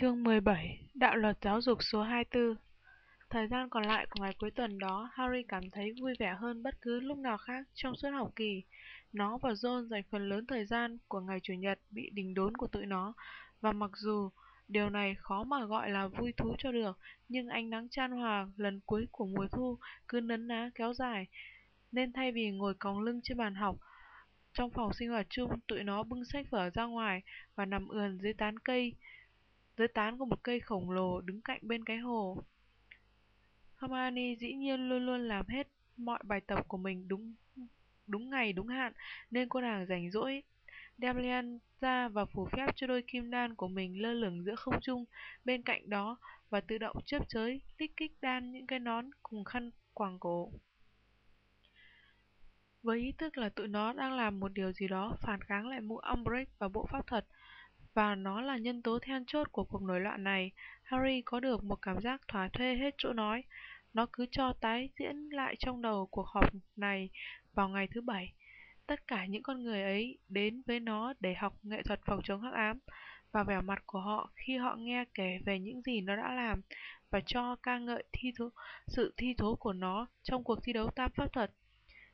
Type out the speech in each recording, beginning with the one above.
Chương 17 Đạo luật giáo dục số 24 Thời gian còn lại của ngày cuối tuần đó, Harry cảm thấy vui vẻ hơn bất cứ lúc nào khác trong suốt học kỳ. Nó và John dành phần lớn thời gian của ngày Chủ nhật bị đình đốn của tụi nó, và mặc dù điều này khó mà gọi là vui thú cho được, nhưng ánh nắng chan hòa lần cuối của mùa thu cứ nấn ná kéo dài, nên thay vì ngồi còng lưng trên bàn học, trong phòng sinh hoạt chung, tụi nó bưng sách vở ra ngoài và nằm ườn dưới tán cây, dưới tán của một cây khổng lồ đứng cạnh bên cái hồ. Hermione dĩ nhiên luôn luôn làm hết mọi bài tập của mình đúng đúng ngày đúng hạn, nên cô nàng rảnh rỗi đem Leon ra và phủ phép cho đôi kim đan của mình lơ lửng giữa không trung bên cạnh đó và tự động chớp chới tích kích đan những cái nón cùng khăn quàng cổ. Với ý thức là tụi nó đang làm một điều gì đó phản kháng lại mũ Umbridge và bộ pháp thuật, và nó là nhân tố then chốt của cuộc nổi loạn này, Harry có được một cảm giác thỏa thuê hết chỗ nói. Nó cứ cho tái diễn lại trong đầu cuộc họp này vào ngày thứ bảy. Tất cả những con người ấy đến với nó để học nghệ thuật phòng chống hắc ám, và vẻ mặt của họ khi họ nghe kể về những gì nó đã làm và cho ca ngợi thi thố, sự thi thố của nó trong cuộc thi đấu tam pháp thuật.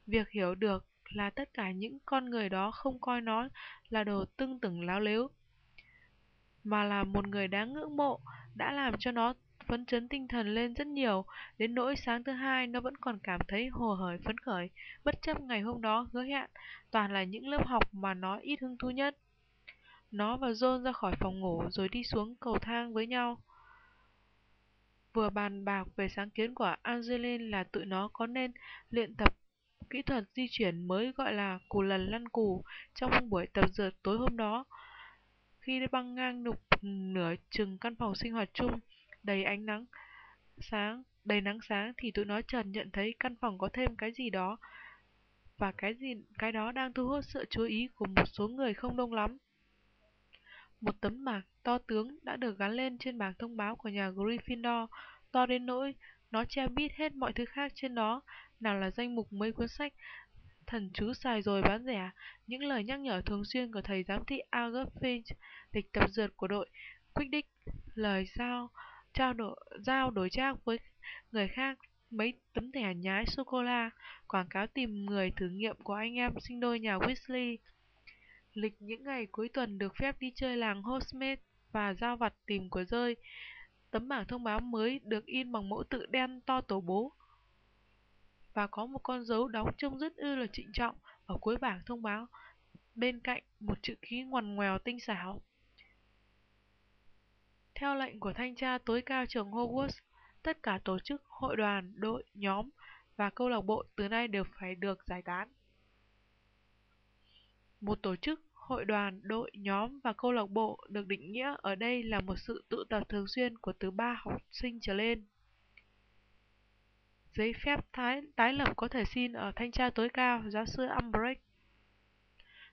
Việc hiểu được là tất cả những con người đó không coi nó là đồ tưng tửng láo lếu, mà là một người đáng ngưỡng mộ, đã làm cho nó phấn chấn tinh thần lên rất nhiều, đến nỗi sáng thứ hai nó vẫn còn cảm thấy hồ hởi phấn khởi, bất chấp ngày hôm đó hứa hẹn toàn là những lớp học mà nó ít hứng thú nhất. Nó và John ra khỏi phòng ngủ rồi đi xuống cầu thang với nhau. Vừa bàn bạc về sáng kiến của Angeline là tụi nó có nên luyện tập kỹ thuật di chuyển mới gọi là cù lần lăn cù trong buổi tập dượt tối hôm đó. Khi băng ngang nục nửa chừng căn phòng sinh hoạt chung đầy ánh nắng sáng, đầy nắng sáng thì tụi nó chợt nhận thấy căn phòng có thêm cái gì đó và cái gì cái đó đang thu hút sự chú ý của một số người không đông lắm. Một tấm bảng to tướng đã được gắn lên trên bảng thông báo của nhà Gryffindor, to đến nỗi nó che bít hết mọi thứ khác trên đó, nào là danh mục mấy cuốn sách thần chú xài rồi bán rẻ, những lời nhắc nhở thường xuyên của thầy giám thị Albert Finch, lịch tập dượt của đội Quidditch, lời giao trao đổi giao đổi trác với người khác mấy tấm thẻ nhái sô cô la, quảng cáo tìm người thử nghiệm của anh em sinh đôi nhà Weasley. Lịch những ngày cuối tuần được phép đi chơi làng Hogsmeade và giao vặt tìm của rơi. Tấm bảng thông báo mới được in bằng mẫu tự đen to tổ bố và có một con dấu đóng trông rất ư là trịnh trọng ở cuối bảng thông báo bên cạnh một chữ ký ngoằn ngoèo tinh xảo. Theo lệnh của thanh tra tối cao trường Hogwarts, tất cả tổ chức, hội đoàn, đội, nhóm và câu lạc bộ từ nay đều phải được giải tán. Một tổ chức, hội đoàn, đội, nhóm và câu lạc bộ được định nghĩa ở đây là một sự tụ tập thường xuyên của từ ba học sinh trở lên. Giấy phép tái, tái lập có thể xin ở thanh tra tối cao, giáo sư Umbridge.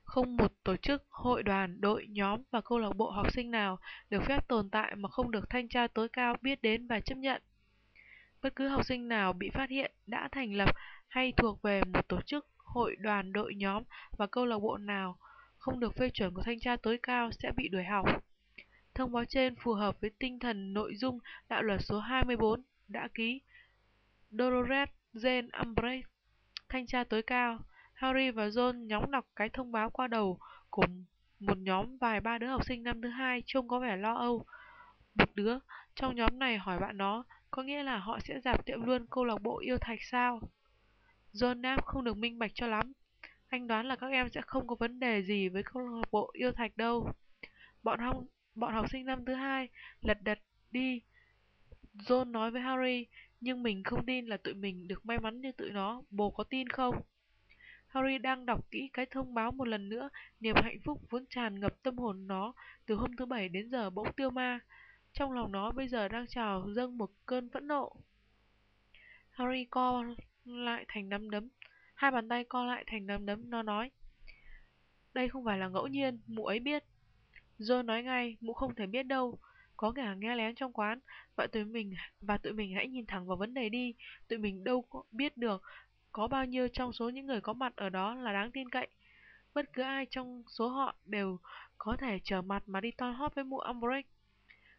Không một tổ chức, hội đoàn, đội, nhóm và câu lạc bộ học sinh nào được phép tồn tại mà không được thanh tra tối cao biết đến và chấp nhận. Bất cứ học sinh nào bị phát hiện đã thành lập hay thuộc về một tổ chức, hội đoàn, đội, nhóm và câu lạc bộ nào không được phê chuẩn của thanh tra tối cao sẽ bị đuổi học. Thông báo trên phù hợp với tinh thần nội dung đạo luật số 24 đã ký Dolores Jane Umbridge, thanh tra tối cao. Harry và Ron nhóng đọc cái thông báo qua đầu của một nhóm vài ba đứa học sinh năm thứ hai trông có vẻ lo âu. Một đứa trong nhóm này hỏi bạn nó, có nghĩa là họ sẽ dạp tiệm luôn câu lạc bộ yêu thạch sao? John đáp không được minh bạch cho lắm. Anh đoán là các em sẽ không có vấn đề gì với câu lạc bộ yêu thạch đâu. Bọn học, bọn học sinh năm thứ hai lật đật đi. John nói với Harry, nhưng mình không tin là tụi mình được may mắn như tụi nó, bố có tin không? Harry đang đọc kỹ cái thông báo một lần nữa, niềm hạnh phúc vốn tràn ngập tâm hồn nó từ hôm thứ bảy đến giờ bỗng tiêu ma. Trong lòng nó bây giờ đang trào dâng một cơn phẫn nộ. Harry co lại thành nắm đấm, hai bàn tay co lại thành nắm đấm, nó nói. Đây không phải là ngẫu nhiên, mụ ấy biết. John nói ngay, mụ không thể biết đâu, có kẻ nghe lén trong quán, vậy tụi mình và tụi mình hãy nhìn thẳng vào vấn đề đi, tụi mình đâu có biết được có bao nhiêu trong số những người có mặt ở đó là đáng tin cậy. Bất cứ ai trong số họ đều có thể trở mặt mà đi toan hót với mụ Umbridge.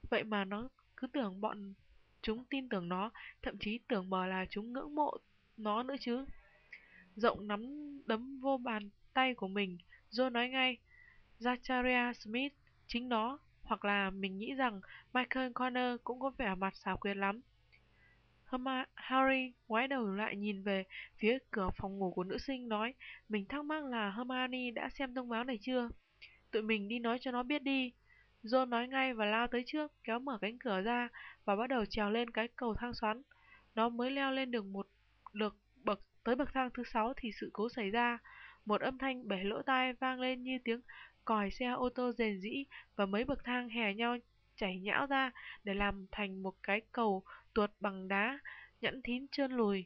vậy mà nó cứ tưởng bọn chúng tin tưởng nó, thậm chí tưởng bờ là chúng ngưỡng mộ nó nữa chứ. Rộng nắm đấm vô bàn tay của mình, Joe nói ngay, Zachariah Smith, chính nó, hoặc là mình nghĩ rằng Michael Connor cũng có vẻ mặt xảo quyệt lắm. Harry ngoái đầu lại nhìn về phía cửa phòng ngủ của nữ sinh nói mình thắc mắc là Hermione đã xem thông báo này chưa. Tụi mình đi nói cho nó biết đi. John nói ngay và lao tới trước, kéo mở cánh cửa ra và bắt đầu trèo lên cái cầu thang xoắn. Nó mới leo lên được một được bậc tới bậc thang thứ sáu thì sự cố xảy ra. Một âm thanh bể lỗ tai vang lên như tiếng còi xe ô tô rền rĩ và mấy bậc thang hè nhau chảy nhão ra để làm thành một cái cầu tuột bằng đá nhẵn thín trơn lùi.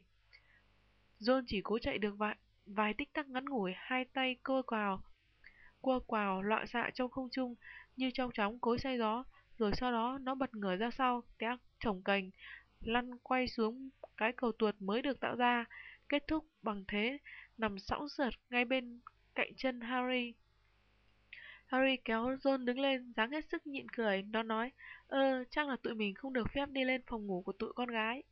John chỉ cố chạy được vài, vài tích tắc ngắn ngủi, hai tay cua quào, cua quào loạn xạ trong không trung như trong chóng cối say gió, rồi sau đó nó bật ngửa ra sau, té chồng cành, lăn quay xuống cái cầu tuột mới được tạo ra, kết thúc bằng thế nằm sõng sượt ngay bên cạnh chân Harry. Harry kéo John đứng lên, dáng hết sức nhịn cười. Nó nói, ơ, chắc là tụi mình không được phép đi lên phòng ngủ của tụi con gái.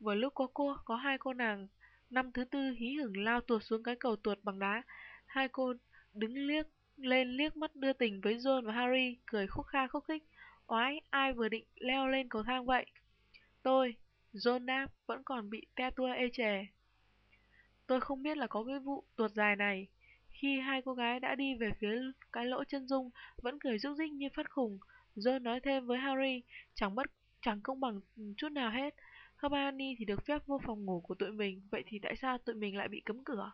Vừa lúc có cô, có hai cô nàng, năm thứ tư hí hửng lao tuột xuống cái cầu tuột bằng đá. Hai cô đứng liếc lên liếc mắt đưa tình với John và Harry, cười khúc kha khúc khích. Oái, ai vừa định leo lên cầu thang vậy? Tôi, John đáp, vẫn còn bị te tua ê chề. Tôi không biết là có cái vụ tuột dài này. Khi hai cô gái đã đi về phía cái lỗ chân dung, vẫn cười rúc rích như phát khùng. John nói thêm với Harry, chẳng bất chẳng công bằng chút nào hết. Hermione thì được phép vô phòng ngủ của tụi mình, vậy thì tại sao tụi mình lại bị cấm cửa?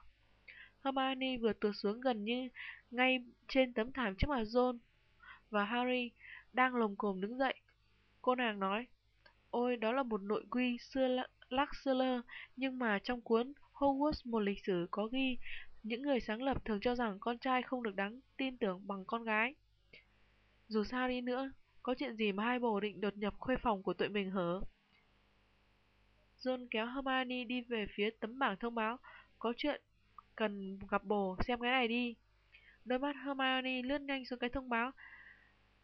Hermione vừa tuột xuống gần như ngay trên tấm thảm trước mặt John và Harry đang lồm cồm đứng dậy. Cô nàng nói, ôi đó là một nội quy xưa lắc xưa lơ, nhưng mà trong cuốn Hogwarts một lịch sử có ghi những người sáng lập thường cho rằng con trai không được đáng tin tưởng bằng con gái. Dù sao đi nữa, có chuyện gì mà hai bồ định đột nhập khuê phòng của tụi mình hở? John kéo Hermione đi về phía tấm bảng thông báo. Có chuyện cần gặp bồ, xem cái này đi. Đôi mắt Hermione lướt nhanh xuống cái thông báo.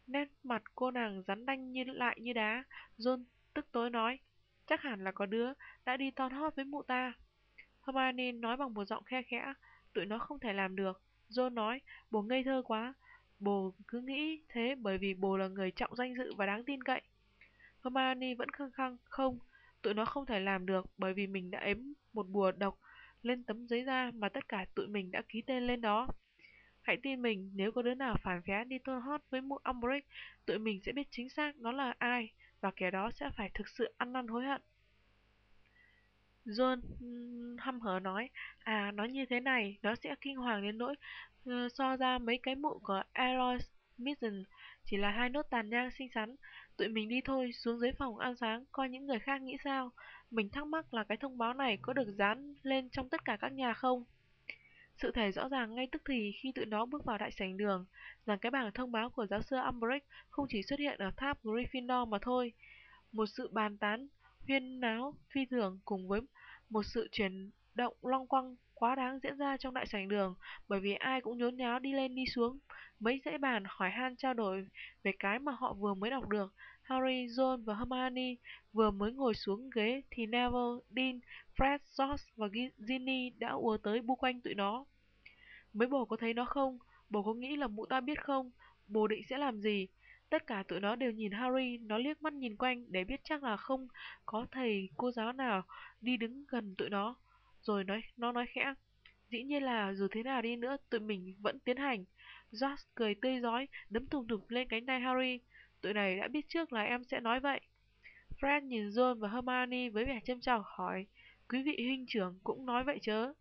Nét mặt cô nàng rắn đanh như lại như đá. John tức tối nói, chắc hẳn là có đứa đã đi ton hót với mụ ta. Hermione nói bằng một giọng khe khẽ, tụi nó không thể làm được. John nói, bồ ngây thơ quá. Bồ cứ nghĩ thế bởi vì bồ là người trọng danh dự và đáng tin cậy. Hermione vẫn khăng khăng, không, tụi nó không thể làm được bởi vì mình đã ếm một bùa độc lên tấm giấy da mà tất cả tụi mình đã ký tên lên đó. Hãy tin mình, nếu có đứa nào phản vé đi tôn hót với mụ Umbridge, tụi mình sẽ biết chính xác nó là ai, và kẻ đó sẽ phải thực sự ăn năn hối hận. John hăm hở nói, à, nó như thế này, nó sẽ kinh hoàng đến nỗi ờ, so ra mấy cái mụ của Eros Mission chỉ là hai nốt tàn nhang xinh xắn. Tụi mình đi thôi, xuống dưới phòng ăn sáng, coi những người khác nghĩ sao. Mình thắc mắc là cái thông báo này có được dán lên trong tất cả các nhà không? Sự thể rõ ràng ngay tức thì khi tụi nó bước vào đại sảnh đường, rằng cái bảng thông báo của giáo sư Umbridge không chỉ xuất hiện ở tháp Gryffindor mà thôi. Một sự bàn tán, huyên náo, phi thường cùng với một sự chuyển động long quăng quá đáng diễn ra trong đại sảnh đường bởi vì ai cũng nhốn nháo đi lên đi xuống. Mấy dãy bàn hỏi han trao đổi về cái mà họ vừa mới đọc được. Harry, Ron và Hermione vừa mới ngồi xuống ghế thì Neville, Dean, Fred, George và Ginny đã ùa tới bu quanh tụi nó. Mấy bồ có thấy nó không? Bồ có nghĩ là mụ ta biết không? Bồ định sẽ làm gì? Tất cả tụi nó đều nhìn Harry, nó liếc mắt nhìn quanh để biết chắc là không có thầy cô giáo nào đi đứng gần tụi nó. Rồi nói, nó nói khẽ, dĩ nhiên là dù thế nào đi nữa tụi mình vẫn tiến hành. George cười tươi giói, đấm thùng thục lên cánh tay Harry. Tụi này đã biết trước là em sẽ nói vậy. Fred nhìn John và Hermione với vẻ châm chọc hỏi, quý vị huynh trưởng cũng nói vậy chớ.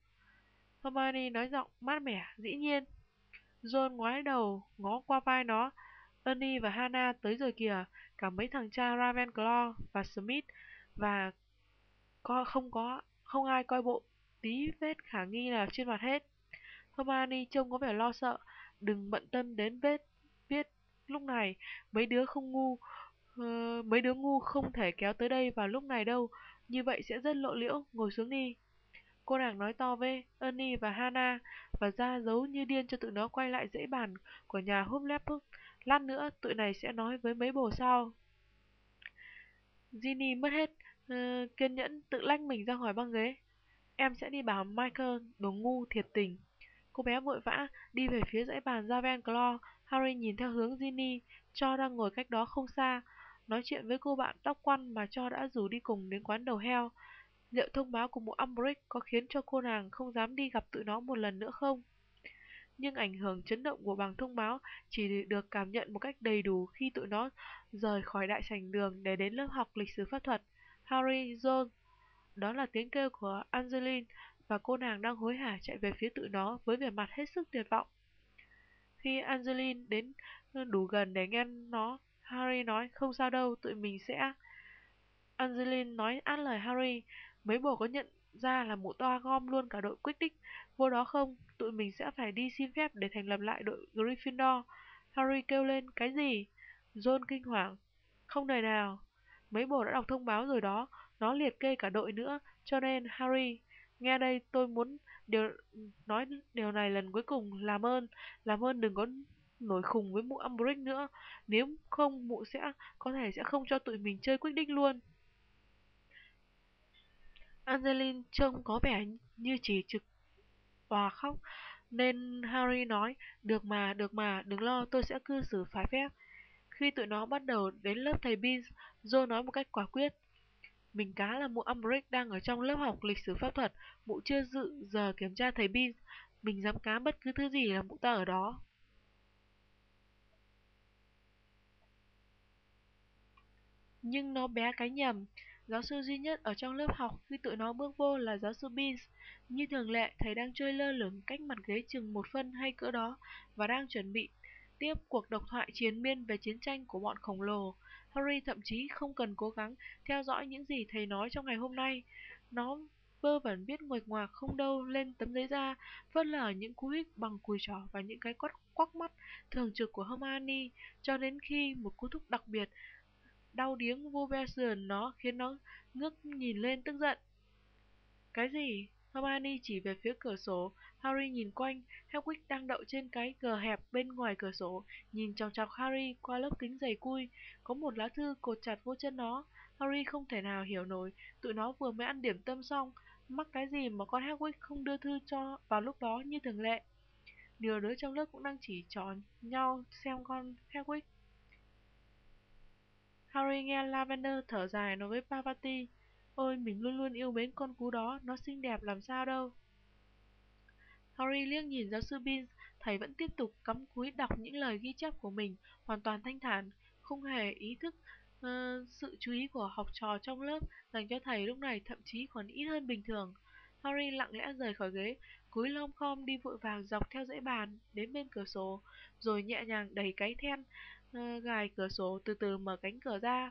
Hermione nói giọng mát mẻ, dĩ nhiên. John ngoái đầu, ngó qua vai nó. Ernie và Hannah tới rồi kìa, cả mấy thằng cha Ravenclaw và Smith và có không có không ai coi bộ. Tí vết khả nghi nào trên mặt hết. Hermione trông có vẻ lo sợ, đừng bận tâm đến vết viết lúc này. Mấy đứa không ngu uh, mấy đứa ngu không thể kéo tới đây vào lúc này đâu, như vậy sẽ rất lộ liễu, ngồi xuống đi. Cô nàng nói to với Ernie và Hannah và ra dấu như điên cho tụi nó quay lại dãy bàn của nhà Hufflepuff. Lát nữa tụi này sẽ nói với mấy bồ sau. Ginny mất hết uh, kiên nhẫn tự lách mình ra khỏi băng ghế. Em sẽ đi bảo Michael đồ ngu thiệt tình. Cô bé vội vã đi về phía dãy bàn Ravenclaw. Harry nhìn theo hướng Ginny, cho đang ngồi cách đó không xa, nói chuyện với cô bạn tóc quăn mà cho đã rủ đi cùng đến quán đầu heo. Liệu thông báo của mụ Umbridge có khiến cho cô nàng không dám đi gặp tụi nó một lần nữa không? Nhưng ảnh hưởng chấn động của bảng thông báo chỉ được cảm nhận một cách đầy đủ khi tụi nó rời khỏi đại sảnh đường để đến lớp học lịch sử pháp thuật. Harry, John, đó là tiếng kêu của Angeline và cô nàng đang hối hả chạy về phía tụi nó với vẻ mặt hết sức tuyệt vọng. Khi Angeline đến đủ gần để nghe nó, Harry nói không sao đâu, tụi mình sẽ... Angeline nói át lời Harry, mấy bồ có nhận ra là mụ toa gom luôn cả đội quyết vô đó không? Tụi mình sẽ phải đi xin phép để thành lập lại đội Gryffindor. Harry kêu lên, cái gì? John kinh hoàng, không đời nào. Mấy bồ đã đọc thông báo rồi đó, nó liệt kê cả đội nữa, cho nên Harry, nghe đây tôi muốn điều nói điều này lần cuối cùng, làm ơn, làm ơn đừng có nổi khùng với mụ Umbridge nữa, nếu không mụ sẽ có thể sẽ không cho tụi mình chơi quyết định luôn. Angeline trông có vẻ như chỉ trực và khóc, nên Harry nói, được mà, được mà, đừng lo, tôi sẽ cư xử phải phép. Khi tụi nó bắt đầu đến lớp thầy Beans, Joe nói một cách quả quyết. Mình cá là mụ Umbridge đang ở trong lớp học lịch sử pháp thuật, mụ chưa dự giờ kiểm tra thầy Beans. Mình dám cá bất cứ thứ gì là mụ ta ở đó. Nhưng nó bé cái nhầm, Giáo sư duy nhất ở trong lớp học khi tụi nó bước vô là giáo sư Beans. Như thường lệ, thầy đang chơi lơ lửng cách mặt ghế chừng một phân hay cỡ đó và đang chuẩn bị tiếp cuộc độc thoại chiến miên về chiến tranh của bọn khổng lồ. Harry thậm chí không cần cố gắng theo dõi những gì thầy nói trong ngày hôm nay. Nó vơ vẩn biết nguệch ngoạc không đâu lên tấm giấy da, phớt lờ những cú hích bằng cùi trỏ và những cái quắt quắc mắt thường trực của Hermione, cho đến khi một cú thúc đặc biệt đau điếng vô ve sườn nó khiến nó ngước nhìn lên tức giận. Cái gì? Hermione chỉ về phía cửa sổ, Harry nhìn quanh, Hedwig đang đậu trên cái cờ hẹp bên ngoài cửa sổ, nhìn chòng chọc Harry qua lớp kính dày cui, có một lá thư cột chặt vô chân nó. Harry không thể nào hiểu nổi, tụi nó vừa mới ăn điểm tâm xong, mắc cái gì mà con Hedwig không đưa thư cho vào lúc đó như thường lệ. Nhiều đứa trong lớp cũng đang chỉ trò nhau xem con Hedwig. Harry nghe Lavender thở dài nói với Parvati, Ôi, mình luôn luôn yêu mến con cú đó, nó xinh đẹp làm sao đâu. Harry liếc nhìn giáo sư Beans, thầy vẫn tiếp tục cắm cúi đọc những lời ghi chép của mình, hoàn toàn thanh thản, không hề ý thức uh, sự chú ý của học trò trong lớp dành cho thầy lúc này thậm chí còn ít hơn bình thường. Harry lặng lẽ rời khỏi ghế, cúi lom khom đi vội vàng dọc theo dãy bàn đến bên cửa sổ, rồi nhẹ nhàng đẩy cái then gài cửa sổ từ từ mở cánh cửa ra.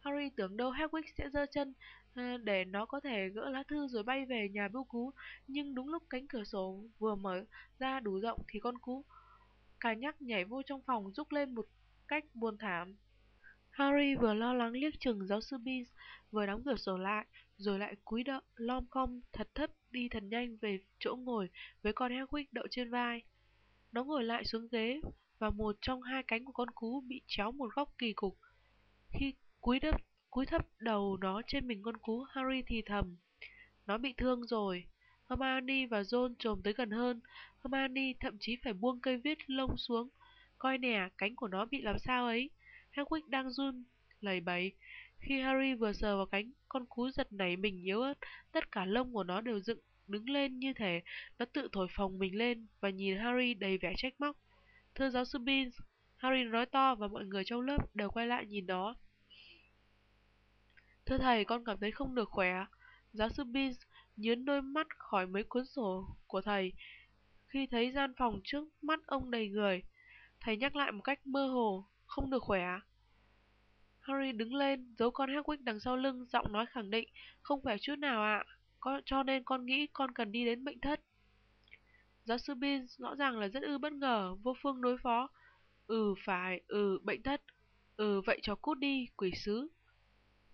Harry tưởng đâu Hedwig sẽ giơ chân ờ, để nó có thể gỡ lá thư rồi bay về nhà bưu cú, nhưng đúng lúc cánh cửa sổ vừa mở ra đủ rộng thì con cú cà nhắc nhảy vô trong phòng rúc lên một cách buồn thảm. Harry vừa lo lắng liếc chừng giáo sư Beans, vừa đóng cửa sổ lại, rồi lại cúi đậu lom khom thật thấp đi thật nhanh về chỗ ngồi với con Hedwig đậu trên vai. Nó ngồi lại xuống ghế và một trong hai cánh của con cú bị chéo một góc kỳ cục. Khi cúi đất, cúi thấp đầu nó trên mình con cú, Harry thì thầm. Nó bị thương rồi. Hermione và Ron trồm tới gần hơn. Hermione thậm chí phải buông cây viết lông xuống. Coi nè, cánh của nó bị làm sao ấy. Hagrid đang run, lầy bẩy Khi Harry vừa sờ vào cánh, con cú giật nảy mình yếu ớt. Tất cả lông của nó đều dựng đứng lên như thể nó tự thổi phồng mình lên và nhìn Harry đầy vẻ trách móc. Thưa giáo sư Beans, Harry nói to và mọi người trong lớp đều quay lại nhìn nó. Thưa thầy, con cảm thấy không được khỏe. Giáo sư Beans nhớn đôi mắt khỏi mấy cuốn sổ của thầy khi thấy gian phòng trước mắt ông đầy người. Thầy nhắc lại một cách mơ hồ, không được khỏe. Harry đứng lên, giấu con Hagrid đằng sau lưng, giọng nói khẳng định, không phải chút nào ạ, à. cho nên con nghĩ con cần đi đến bệnh thất. Giáo sư Bin rõ ràng là rất ư bất ngờ, vô phương đối phó. Ừ phải, ừ bệnh thất. Ừ vậy cho cút đi, quỷ sứ.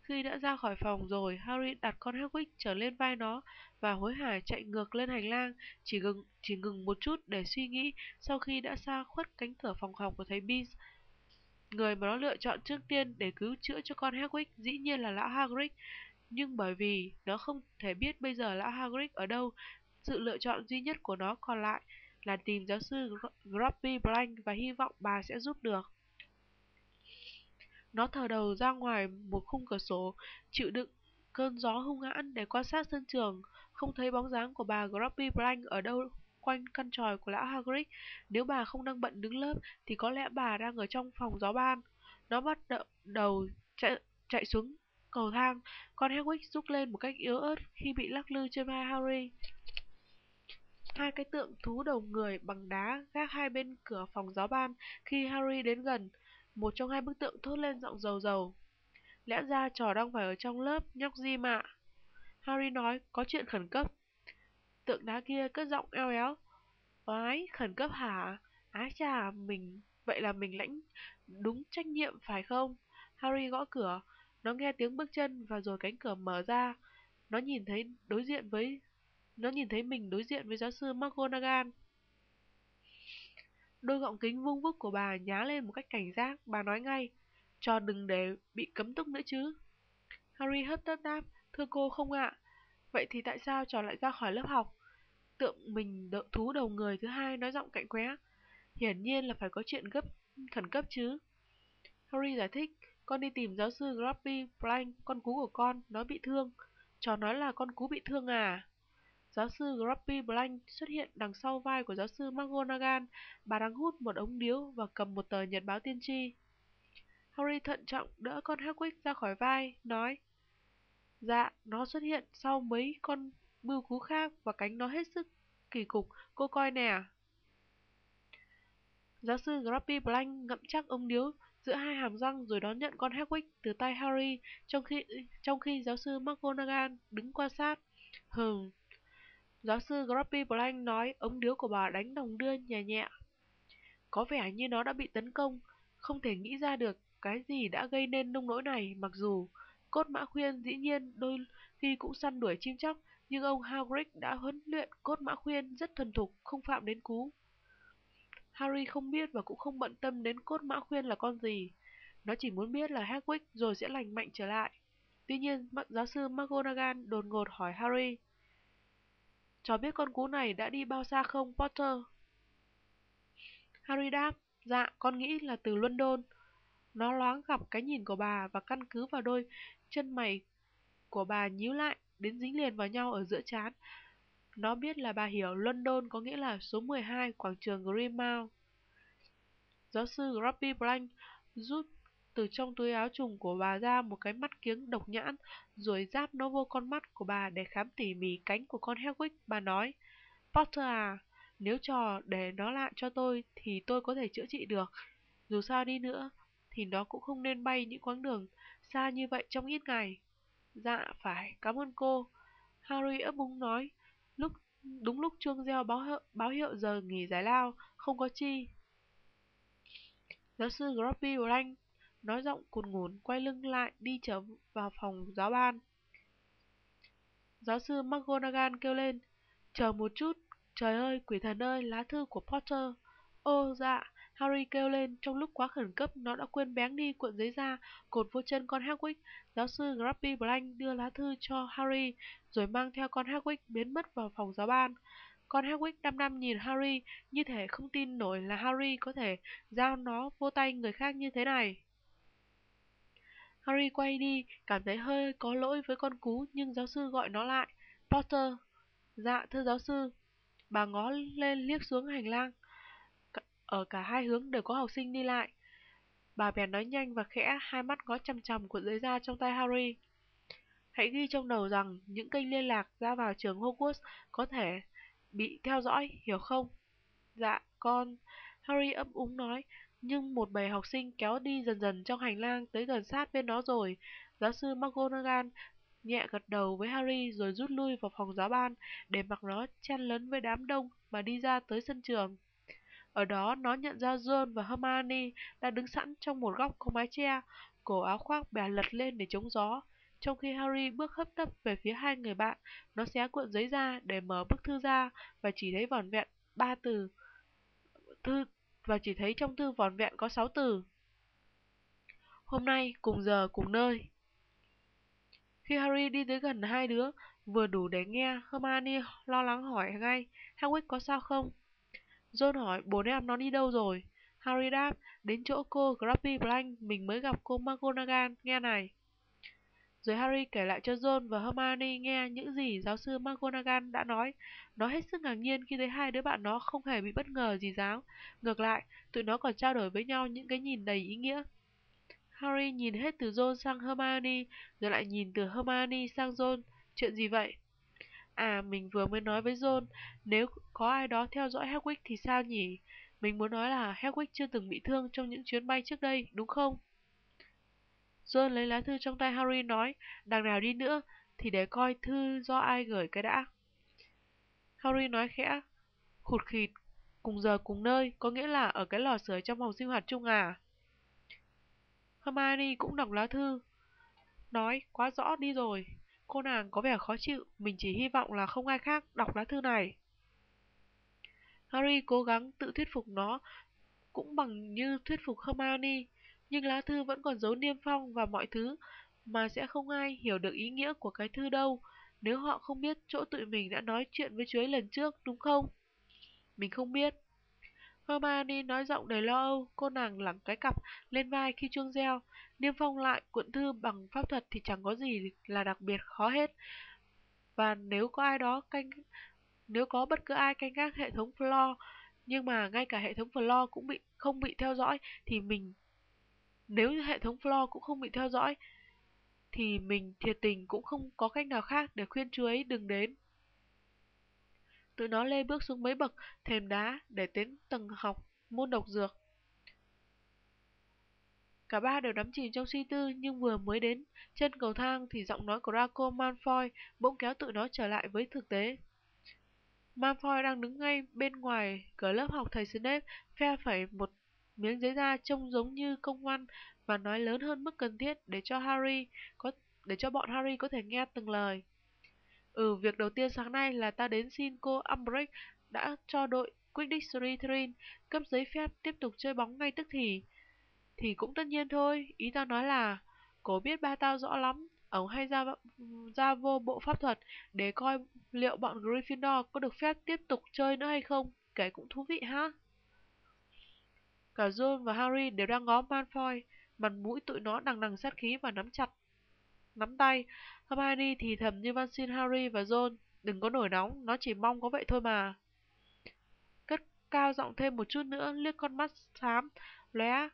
Khi đã ra khỏi phòng rồi, Harry đặt con Hagrid trở lên vai nó và hối hả chạy ngược lên hành lang, chỉ ngừng, chỉ ngừng một chút để suy nghĩ sau khi đã xa khuất cánh cửa phòng học của thầy Beans. Người mà nó lựa chọn trước tiên để cứu chữa cho con Hagrid, dĩ nhiên là lão Hagrid, nhưng bởi vì nó không thể biết bây giờ lão Hagrid ở đâu, sự lựa chọn duy nhất của nó còn lại là tìm giáo sư Grumpy Blank và hy vọng bà sẽ giúp được. Nó thờ đầu ra ngoài một khung cửa sổ, chịu đựng cơn gió hung hãn để quan sát sân trường, không thấy bóng dáng của bà Grumpy Blank ở đâu quanh căn tròi của lão Hagrid. Nếu bà không đang bận đứng lớp thì có lẽ bà đang ở trong phòng gió ban. Nó bắt đầu chạy, chạy xuống cầu thang, con Hagrid rúc lên một cách yếu ớt khi bị lắc lư trên vai Harry. Hai cái tượng thú đầu người bằng đá gác hai bên cửa phòng gió ban khi Harry đến gần. Một trong hai bức tượng thốt lên giọng dầu dầu. Lẽ ra trò đang phải ở trong lớp, nhóc gì mà. Harry nói, có chuyện khẩn cấp. Tượng đá kia cất giọng eo éo. Oái, khẩn cấp hả? Ái chà, mình... Vậy là mình lãnh đúng trách nhiệm phải không? Harry gõ cửa. Nó nghe tiếng bước chân và rồi cánh cửa mở ra. Nó nhìn thấy đối diện với... Nó nhìn thấy mình đối diện với giáo sư McGonagall. Đôi gọng kính vung vức của bà nhá lên một cách cảnh giác. Bà nói ngay, cho đừng để bị cấm túc nữa chứ. Harry hất tất đáp, thưa cô không ạ. Vậy thì tại sao trò lại ra khỏi lớp học? Tượng mình đỡ thú đầu người thứ hai nói giọng cạnh khóe. Hiển nhiên là phải có chuyện gấp khẩn cấp chứ. Harry giải thích, con đi tìm giáo sư Grumpy Plank, con cú của con, nó bị thương. Trò nói là con cú bị thương à? Giáo sư Grumpy Blank xuất hiện đằng sau vai của giáo sư McGonagall. Bà đang hút một ống điếu và cầm một tờ nhật báo tiên tri. Harry thận trọng đỡ con Hagrid ra khỏi vai, nói Dạ, nó xuất hiện sau mấy con bưu cú khác và cánh nó hết sức kỳ cục, cô coi nè. Giáo sư Grumpy Blank ngậm chắc ống điếu giữa hai hàm răng rồi đón nhận con Hagrid từ tay Harry trong khi trong khi giáo sư McGonagall đứng quan sát. Hừm. Giáo sư Groppy Blank nói ống điếu của bà đánh đồng đưa nhẹ nhẹ. Có vẻ như nó đã bị tấn công, không thể nghĩ ra được cái gì đã gây nên nông nỗi này mặc dù cốt mã khuyên dĩ nhiên đôi khi cũng săn đuổi chim chóc nhưng ông Hagrid đã huấn luyện cốt mã khuyên rất thuần thục không phạm đến cú. Harry không biết và cũng không bận tâm đến cốt mã khuyên là con gì. Nó chỉ muốn biết là Hagrid rồi sẽ lành mạnh trở lại. Tuy nhiên, giáo sư McGonagall đột ngột hỏi Harry. Cháu biết con cú này đã đi bao xa không, Potter? Harry đáp, dạ, con nghĩ là từ London. Nó loáng gặp cái nhìn của bà và căn cứ vào đôi chân mày của bà nhíu lại đến dính liền vào nhau ở giữa trán. Nó biết là bà hiểu London có nghĩa là số 12 quảng trường Greenmount. Giáo sư Robbie Blank rút từ trong túi áo trùng của bà ra một cái mắt kiếng độc nhãn, rồi giáp nó vô con mắt của bà để khám tỉ mỉ cánh của con Hedwig. Bà nói, Potter à, nếu trò để nó lại cho tôi thì tôi có thể chữa trị được. Dù sao đi nữa, thì nó cũng không nên bay những quãng đường xa như vậy trong ít ngày. Dạ, phải, cảm ơn cô. Harry ấp úng nói, lúc đúng lúc chuông reo báo hiệu, báo hiệu giờ nghỉ giải lao, không có chi. Giáo sư Groppy Blank nói giọng cùn ngủn quay lưng lại đi trở vào phòng giáo ban. Giáo sư McGonagall kêu lên, chờ một chút, trời ơi, quỷ thần ơi, lá thư của Potter. Ô dạ, Harry kêu lên, trong lúc quá khẩn cấp nó đã quên bén đi cuộn giấy da, cột vô chân con Hagrid. Giáo sư Grumpy Blank đưa lá thư cho Harry, rồi mang theo con Hagrid biến mất vào phòng giáo ban. Con Hagrid đăm đăm nhìn Harry, như thể không tin nổi là Harry có thể giao nó vô tay người khác như thế này. Harry quay đi, cảm thấy hơi có lỗi với con cú, nhưng giáo sư gọi nó lại. Potter. Dạ, thưa giáo sư. Bà ngó lên liếc xuống hành lang. Ở cả hai hướng đều có học sinh đi lại. Bà bèn nói nhanh và khẽ, hai mắt ngó chằm chằm cuộn giấy ra trong tay Harry. Hãy ghi trong đầu rằng những kênh liên lạc ra vào trường Hogwarts có thể bị theo dõi, hiểu không? Dạ, con. Harry ấp úng nói, nhưng một bầy học sinh kéo đi dần dần trong hành lang tới gần sát bên đó rồi. Giáo sư McGonagall nhẹ gật đầu với Harry rồi rút lui vào phòng giáo ban để mặc nó chen lấn với đám đông mà đi ra tới sân trường. Ở đó nó nhận ra John và Hermione đang đứng sẵn trong một góc có mái che, cổ áo khoác bè lật lên để chống gió. Trong khi Harry bước hấp tấp về phía hai người bạn, nó xé cuộn giấy ra để mở bức thư ra và chỉ thấy vỏn vẹn ba từ. Thư và chỉ thấy trong thư vòn vẹn có sáu từ. hôm nay cùng giờ cùng nơi. Khi Harry đi tới gần hai đứa, vừa đủ để nghe, Hermione lo lắng hỏi ngay, Hagrid có sao không? John hỏi, bố em nó đi đâu rồi? Harry đáp, đến chỗ cô Grumpy Blank, mình mới gặp cô McGonagall, nghe này. Rồi Harry kể lại cho John và Hermione nghe những gì giáo sư McGonagall đã nói. Nó hết sức ngạc nhiên khi thấy hai đứa bạn nó không hề bị bất ngờ gì giáo. Ngược lại, tụi nó còn trao đổi với nhau những cái nhìn đầy ý nghĩa. Harry nhìn hết từ John sang Hermione, rồi lại nhìn từ Hermione sang John. Chuyện gì vậy? À, mình vừa mới nói với John, nếu có ai đó theo dõi Hedwig thì sao nhỉ? Mình muốn nói là Hedwig chưa từng bị thương trong những chuyến bay trước đây, đúng không? John lấy lá thư trong tay Harry nói, đằng nào đi nữa thì để coi thư do ai gửi cái đã. Harry nói khẽ, khụt khịt, cùng giờ cùng nơi, có nghĩa là ở cái lò sưởi trong phòng sinh hoạt chung à? Hermione cũng đọc lá thư, nói quá rõ đi rồi. Cô nàng có vẻ khó chịu, mình chỉ hy vọng là không ai khác đọc lá thư này. Harry cố gắng tự thuyết phục nó, cũng bằng như thuyết phục Hermione, nhưng lá thư vẫn còn dấu niêm phong và mọi thứ, mà sẽ không ai hiểu được ý nghĩa của cái thư đâu, nếu họ không biết chỗ tụi mình đã nói chuyện với chú ấy lần trước, đúng không? Mình không biết. Hermione nói giọng đầy lo âu, cô nàng lẳng cái cặp lên vai khi chuông reo. Niêm phong lại cuộn thư bằng pháp thuật thì chẳng có gì là đặc biệt khó hết. Và nếu có ai đó canh nếu có bất cứ ai canh gác hệ thống floor nhưng mà ngay cả hệ thống floor cũng bị không bị theo dõi thì mình nếu như hệ thống floor cũng không bị theo dõi, thì mình thiệt tình cũng không có cách nào khác để khuyên chú ấy đừng đến. Tụi nó lê bước xuống mấy bậc thềm đá để đến tầng học môn độc dược. Cả ba đều đắm chìm trong suy tư, nhưng vừa mới đến chân cầu thang thì giọng nói của Draco Malfoy bỗng kéo tụi nó trở lại với thực tế. Malfoy đang đứng ngay bên ngoài cửa lớp học thầy Snape, phe phẩy một miếng giấy da trông giống như công văn và nói lớn hơn mức cần thiết để cho Harry có để cho bọn Harry có thể nghe từng lời. Ừ, việc đầu tiên sáng nay là ta đến xin cô Umbridge đã cho đội Quidditch Slytherin cấp giấy phép tiếp tục chơi bóng ngay tức thì. Thì cũng tất nhiên thôi, ý tao nói là cổ biết ba tao rõ lắm, ổng hay ra ra vô bộ pháp thuật để coi liệu bọn Gryffindor có được phép tiếp tục chơi nữa hay không, kể cũng thú vị ha. Cả John và Harry đều đang ngó Malfoy, mặt mũi tụi nó đằng đằng sát khí và nắm chặt nắm tay. Hermione thì thầm như van xin Harry và John, đừng có nổi nóng, nó chỉ mong có vậy thôi mà. Cất cao giọng thêm một chút nữa, liếc con mắt xám, lóe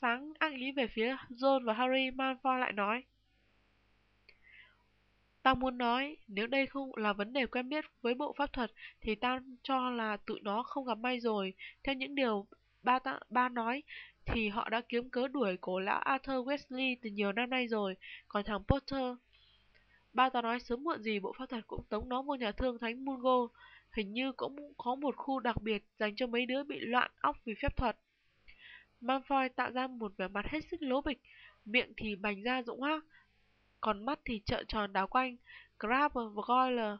sáng ác ý về phía John và Harry, Malfoy lại nói. Tao muốn nói, nếu đây không là vấn đề quen biết với bộ pháp thuật, thì tao cho là tụi nó không gặp may rồi. Theo những điều ba, ta, ba nói, thì họ đã kiếm cớ đuổi cổ lão Arthur Wesley từ nhiều năm nay rồi. Còn thằng Potter, ba ta nói sớm muộn gì bộ pháp thuật cũng tống nó vô nhà thương thánh Mungo. Hình như cũng có một khu đặc biệt dành cho mấy đứa bị loạn óc vì phép thuật. Malfoy tạo ra một vẻ mặt hết sức lố bịch, miệng thì bành ra rụng hoác, còn mắt thì trợn tròn đảo quanh. Crabbe và Goyle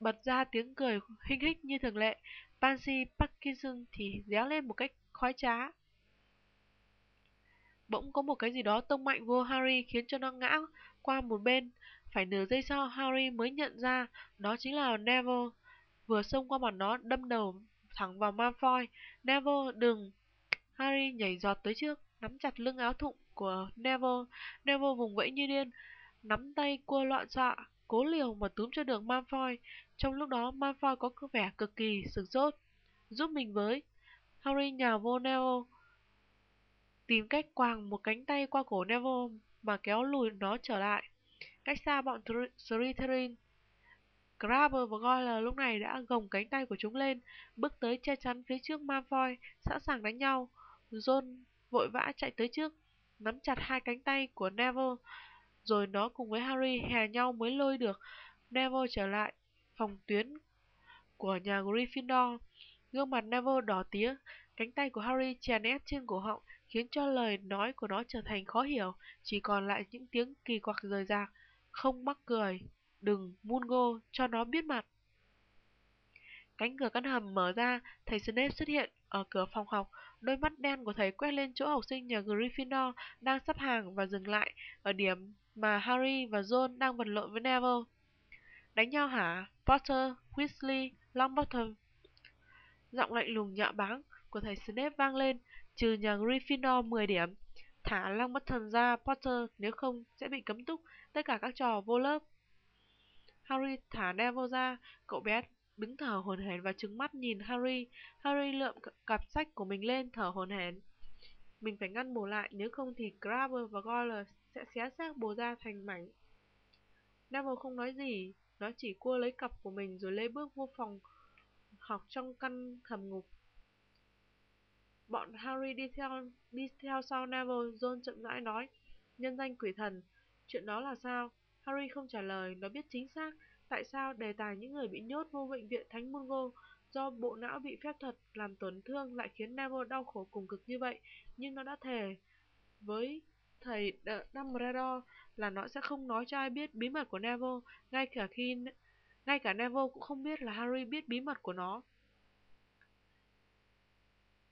bật ra tiếng cười hinh hích như thường lệ. Pansy Parkinson thì réo lên một cách khoái trá. Bỗng có một cái gì đó tông mạnh vô Harry khiến cho nó ngã qua một bên. Phải nửa giây sau Harry mới nhận ra đó chính là Neville. Vừa xông qua mặt nó đâm đầu thẳng vào Malfoy. Neville đừng! Harry nhảy giọt tới trước, nắm chặt lưng áo thụng của Neville. Neville vùng vẫy như điên, nắm tay cua loạn xạ, cố liều mà túm cho được Malfoy. Trong lúc đó Malfoy có cơ vẻ cực kỳ sửng sốt. Giúp mình với. Harry nhào vô Neville, tìm cách quàng một cánh tay qua cổ Neville mà kéo lùi nó trở lại. Cách xa bọn Slytherin, Grabber và Goyle lúc này đã gồng cánh tay của chúng lên, bước tới che chắn phía trước Malfoy, sẵn sàng đánh nhau. John vội vã chạy tới trước, nắm chặt hai cánh tay của Neville, rồi nó cùng với Harry hè nhau mới lôi được Neville trở lại phòng tuyến của nhà Gryffindor. Gương mặt Neville đỏ tía, cánh tay của Harry chèn ép trên cổ họng, khiến cho lời nói của nó trở thành khó hiểu, chỉ còn lại những tiếng kỳ quặc rời rạc. Không mắc cười, đừng, Mungo, cho nó biết mặt. Cánh cửa căn hầm mở ra, thầy Snape xuất hiện ở cửa phòng học, Đôi mắt đen của thầy quét lên chỗ học sinh nhà Gryffindor đang sắp hàng và dừng lại ở điểm mà Harry và Ron đang vật lộn với Neville. Đánh nhau hả? Potter, Weasley, Longbottom. Giọng lạnh lùng nhạo báng của thầy Snape vang lên, trừ nhà Gryffindor 10 điểm. Thả Longbottom ra Potter nếu không sẽ bị cấm túc tất cả các trò vô lớp. Harry thả Neville ra, cậu bé đứng thở hổn hển và trừng mắt nhìn Harry. Harry lượm cặp sách của mình lên thở hổn hển. Mình phải ngăn bồ lại, nếu không thì Grabber và Goyle sẽ xé xác bồ ra thành mảnh. Neville không nói gì, nó chỉ cua lấy cặp của mình rồi lê bước vô phòng học trong căn thầm ngục. Bọn Harry đi theo đi theo sau Neville, John chậm rãi nói, nhân danh quỷ thần, chuyện đó là sao? Harry không trả lời, nó biết chính xác tại sao đề tài những người bị nhốt vô bệnh viện Thánh Mungo do bộ não bị phép thuật làm tổn thương lại khiến Neville đau khổ cùng cực như vậy, nhưng nó đã thề với thầy Dumbledore là nó sẽ không nói cho ai biết bí mật của Neville, ngay cả khi ngay cả Neville cũng không biết là Harry biết bí mật của nó.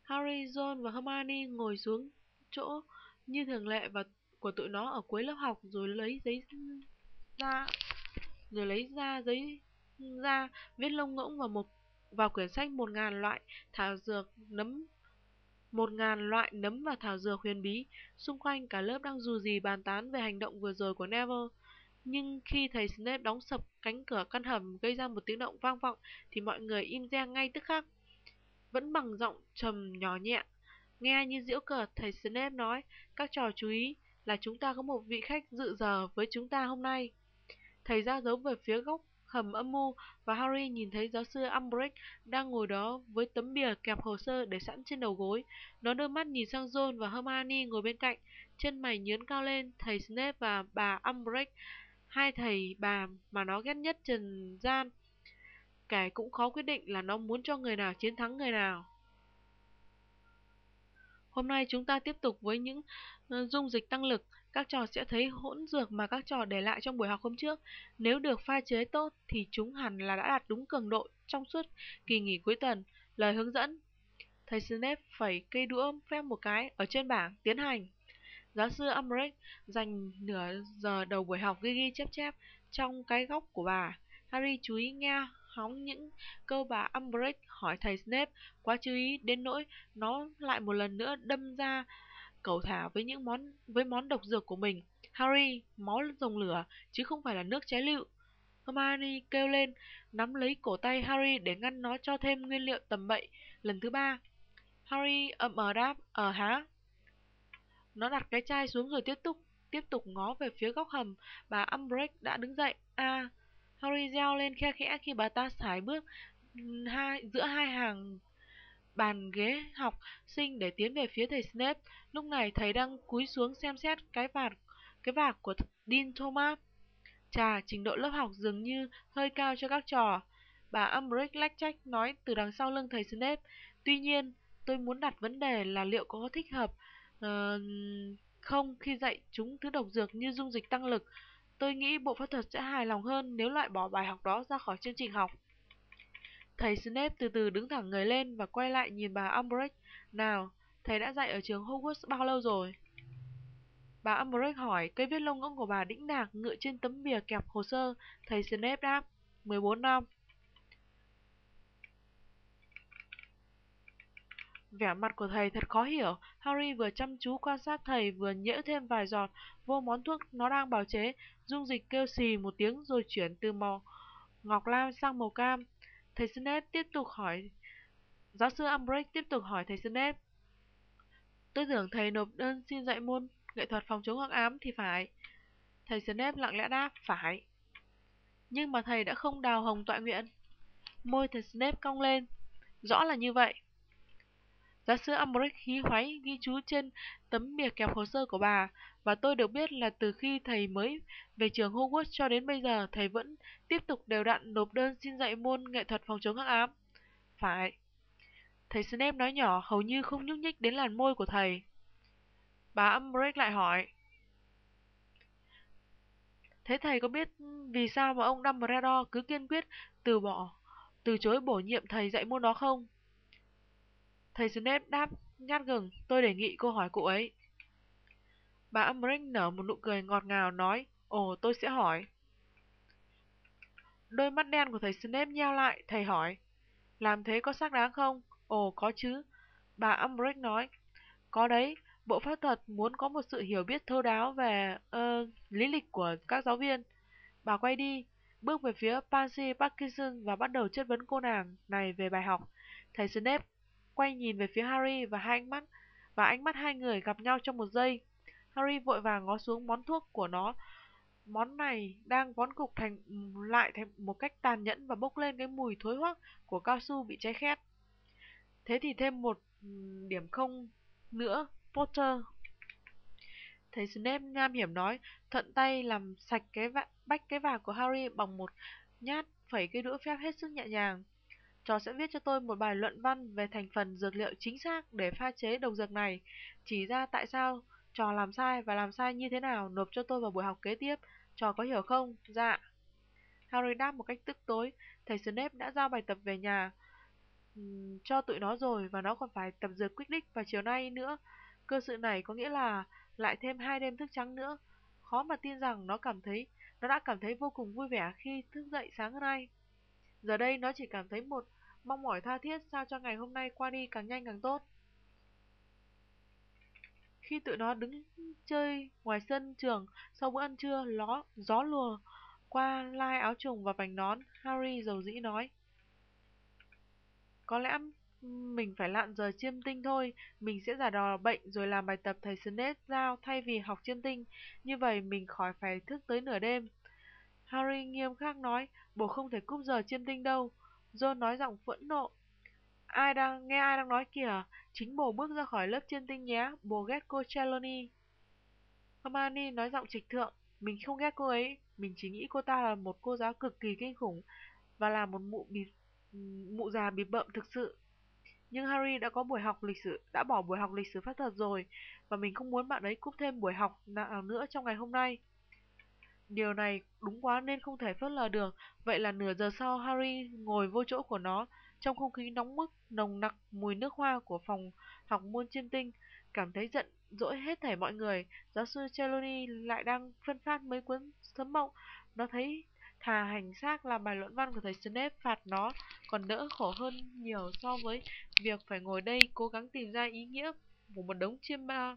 Harry, Ron và Hermione ngồi xuống chỗ như thường lệ và của tụi nó ở cuối lớp học rồi lấy giấy ra rồi lấy ra giấy ra viết lông ngỗng vào một vào quyển sách một ngàn loại thảo dược nấm một ngàn loại nấm và thảo dược huyền bí, xung quanh cả lớp đang dù gì bàn tán về hành động vừa rồi của Neville. Nhưng khi thầy Snape đóng sập cánh cửa căn hầm gây ra một tiếng động vang vọng thì mọi người im re ngay tức khắc. Vẫn bằng giọng trầm nhỏ nhẹ, nghe như diễu cợt, thầy Snape nói, các trò chú ý là chúng ta có một vị khách dự giờ với chúng ta hôm nay. Thầy ra dấu về phía góc hầm âm mưu và Harry nhìn thấy giáo sư Umbridge đang ngồi đó với tấm bìa kẹp hồ sơ để sẵn trên đầu gối. Nó đưa mắt nhìn sang John và Hermione ngồi bên cạnh, chân mày nhướng cao lên, thầy Snape và bà Umbridge, hai thầy bà mà nó ghét nhất trần gian. Kẻ cũng khó quyết định là nó muốn cho người nào chiến thắng người nào. Hôm nay chúng ta tiếp tục với những ờ, dung dịch tăng lực các trò sẽ thấy hỗn dược mà các trò để lại trong buổi học hôm trước. Nếu được pha chế tốt thì chúng hẳn là đã đạt đúng cường độ trong suốt kỳ nghỉ cuối tuần. Lời hướng dẫn Thầy Snape phẩy cây đũa phép một cái ở trên bảng tiến hành. Giáo sư Umbridge dành nửa giờ đầu buổi học ghi ghi chép chép trong cái góc của bà. Harry chú ý nghe hóng những câu bà Umbridge hỏi thầy Snape quá chú ý đến nỗi nó lại một lần nữa đâm ra cầu thả với những món với món độc dược của mình. Harry, máu rồng lửa chứ không phải là nước cháy lựu. Hermione kêu lên, nắm lấy cổ tay Harry để ngăn nó cho thêm nguyên liệu tầm bậy lần thứ ba. Harry ậm ờ đáp, ờ há. Nó đặt cái chai xuống rồi tiếp tục tiếp tục ngó về phía góc hầm. Bà Umbridge đã đứng dậy. À, Harry reo lên khe khẽ khi bà ta sải bước hai giữa hai hàng bàn ghế học sinh để tiến về phía thầy Snape. Lúc này thầy đang cúi xuống xem xét cái vạt cái vạt của Dean Thomas. Chà, trình độ lớp học dường như hơi cao cho các trò. Bà Umbridge lách trách nói từ đằng sau lưng thầy Snape. Tuy nhiên, tôi muốn đặt vấn đề là liệu có thích hợp uh, không khi dạy chúng thứ độc dược như dung dịch tăng lực. Tôi nghĩ bộ pháp thuật sẽ hài lòng hơn nếu loại bỏ bài học đó ra khỏi chương trình học. Thầy Snape từ từ đứng thẳng người lên và quay lại nhìn bà Umbridge. Nào, thầy đã dạy ở trường Hogwarts bao lâu rồi? Bà Umbridge hỏi, cây viết lông ngỗng của bà đĩnh đạc ngựa trên tấm bìa kẹp hồ sơ. Thầy Snape đáp, 14 năm. Vẻ mặt của thầy thật khó hiểu. Harry vừa chăm chú quan sát thầy vừa nhễu thêm vài giọt vô món thuốc nó đang bào chế. Dung dịch kêu xì một tiếng rồi chuyển từ màu ngọc lam sang màu cam. Thầy Snape tiếp tục hỏi, Giáo sư Umbridge tiếp tục hỏi thầy Snape Tôi tưởng thầy nộp đơn xin dạy môn nghệ thuật phòng chống hắc ám thì phải. Thầy Snape lặng lẽ đáp, Phải. Nhưng mà thầy đã không đào hồng tọa nguyện. Môi thầy Snape cong lên, Rõ là như vậy. Giáo sư Umbridge khí hoáy ghi chú trên tấm bìa kẹp hồ sơ của bà và tôi được biết là từ khi thầy mới về trường Hogwarts cho đến bây giờ thầy vẫn tiếp tục đều đặn nộp đơn xin dạy môn nghệ thuật phòng chống hắc ám. Phải. Thầy Snape nói nhỏ hầu như không nhúc nhích đến làn môi của thầy. Bà Umbridge lại hỏi. Thế thầy có biết vì sao mà ông Dumbledore cứ kiên quyết từ bỏ, từ chối bổ nhiệm thầy dạy môn đó không? Thầy Snape đáp, nhát gừng, tôi đề nghị cô hỏi cụ ấy. Bà Umbridge nở một nụ cười ngọt ngào nói, ồ tôi sẽ hỏi. Đôi mắt đen của thầy Snape nheo lại, thầy hỏi, làm thế có xác đáng không? Ồ có chứ. Bà Umbridge nói, có đấy, bộ pháp thuật muốn có một sự hiểu biết thâu đáo về uh, lý lịch của các giáo viên. Bà quay đi, bước về phía Pansy Parkinson và bắt đầu chất vấn cô nàng này về bài học. Thầy Snape quay nhìn về phía Harry và hai ánh mắt và ánh mắt hai người gặp nhau trong một giây. Harry vội vàng ngó xuống món thuốc của nó. Món này đang vón cục thành lại thành một cách tàn nhẫn và bốc lên cái mùi thối hoắc của cao su bị cháy khét. Thế thì thêm một điểm không nữa, Potter. Thầy Snape nham hiểm nói, thuận tay làm sạch cái vạ, bách cái vạc của Harry bằng một nhát phẩy cây đũa phép hết sức nhẹ nhàng. Trò sẽ viết cho tôi một bài luận văn về thành phần dược liệu chính xác để pha chế độc dược này, chỉ ra tại sao trò làm sai và làm sai như thế nào nộp cho tôi vào buổi học kế tiếp. Trò có hiểu không? Dạ. Harry đáp một cách tức tối, thầy Snape đã giao bài tập về nhà cho tụi nó rồi và nó còn phải tập dược quyết đích vào chiều nay nữa. Cơ sự này có nghĩa là lại thêm hai đêm thức trắng nữa. Khó mà tin rằng nó cảm thấy nó đã cảm thấy vô cùng vui vẻ khi thức dậy sáng nay. Giờ đây nó chỉ cảm thấy một mong mỏi tha thiết sao cho ngày hôm nay qua đi càng nhanh càng tốt. Khi tụi nó đứng chơi ngoài sân trường sau bữa ăn trưa, ló, gió lùa qua lai áo trùng và vành nón, Harry dầu dĩ nói. Có lẽ mình phải lặn giờ chiêm tinh thôi, mình sẽ giả đò bệnh rồi làm bài tập thầy Snape giao thay vì học chiêm tinh, như vậy mình khỏi phải thức tới nửa đêm. Harry nghiêm khắc nói, bố không thể cúp giờ chiêm tinh đâu. John nói giọng phẫn nộ. Ai đang, nghe ai đang nói kìa, chính bồ bước ra khỏi lớp trên tinh nhé, bồ ghét cô Trelawney. Hermione nói giọng trịch thượng, mình không ghét cô ấy, mình chỉ nghĩ cô ta là một cô giáo cực kỳ kinh khủng và là một mụ bịp mụ già bịp bợm thực sự. Nhưng Harry đã có buổi học lịch sử, đã bỏ buổi học lịch sử pháp thuật rồi, và mình không muốn bạn ấy cúp thêm buổi học nào nữa trong ngày hôm nay. Điều này đúng quá nên không thể phớt lờ được, vậy là nửa giờ sau Harry ngồi vô chỗ của nó, trong không khí nóng mức, nồng nặc mùi nước hoa của phòng học môn chiêm tinh, cảm thấy giận dỗi hết thảy mọi người. Giáo sư Trelawney lại đang phân phát mấy cuốn sấm mộng, nó thấy thà hành xác làm bài luận văn của thầy Snape phạt nó còn đỡ khổ hơn nhiều so với việc phải ngồi đây cố gắng tìm ra ý nghĩa của một đống chiêm bao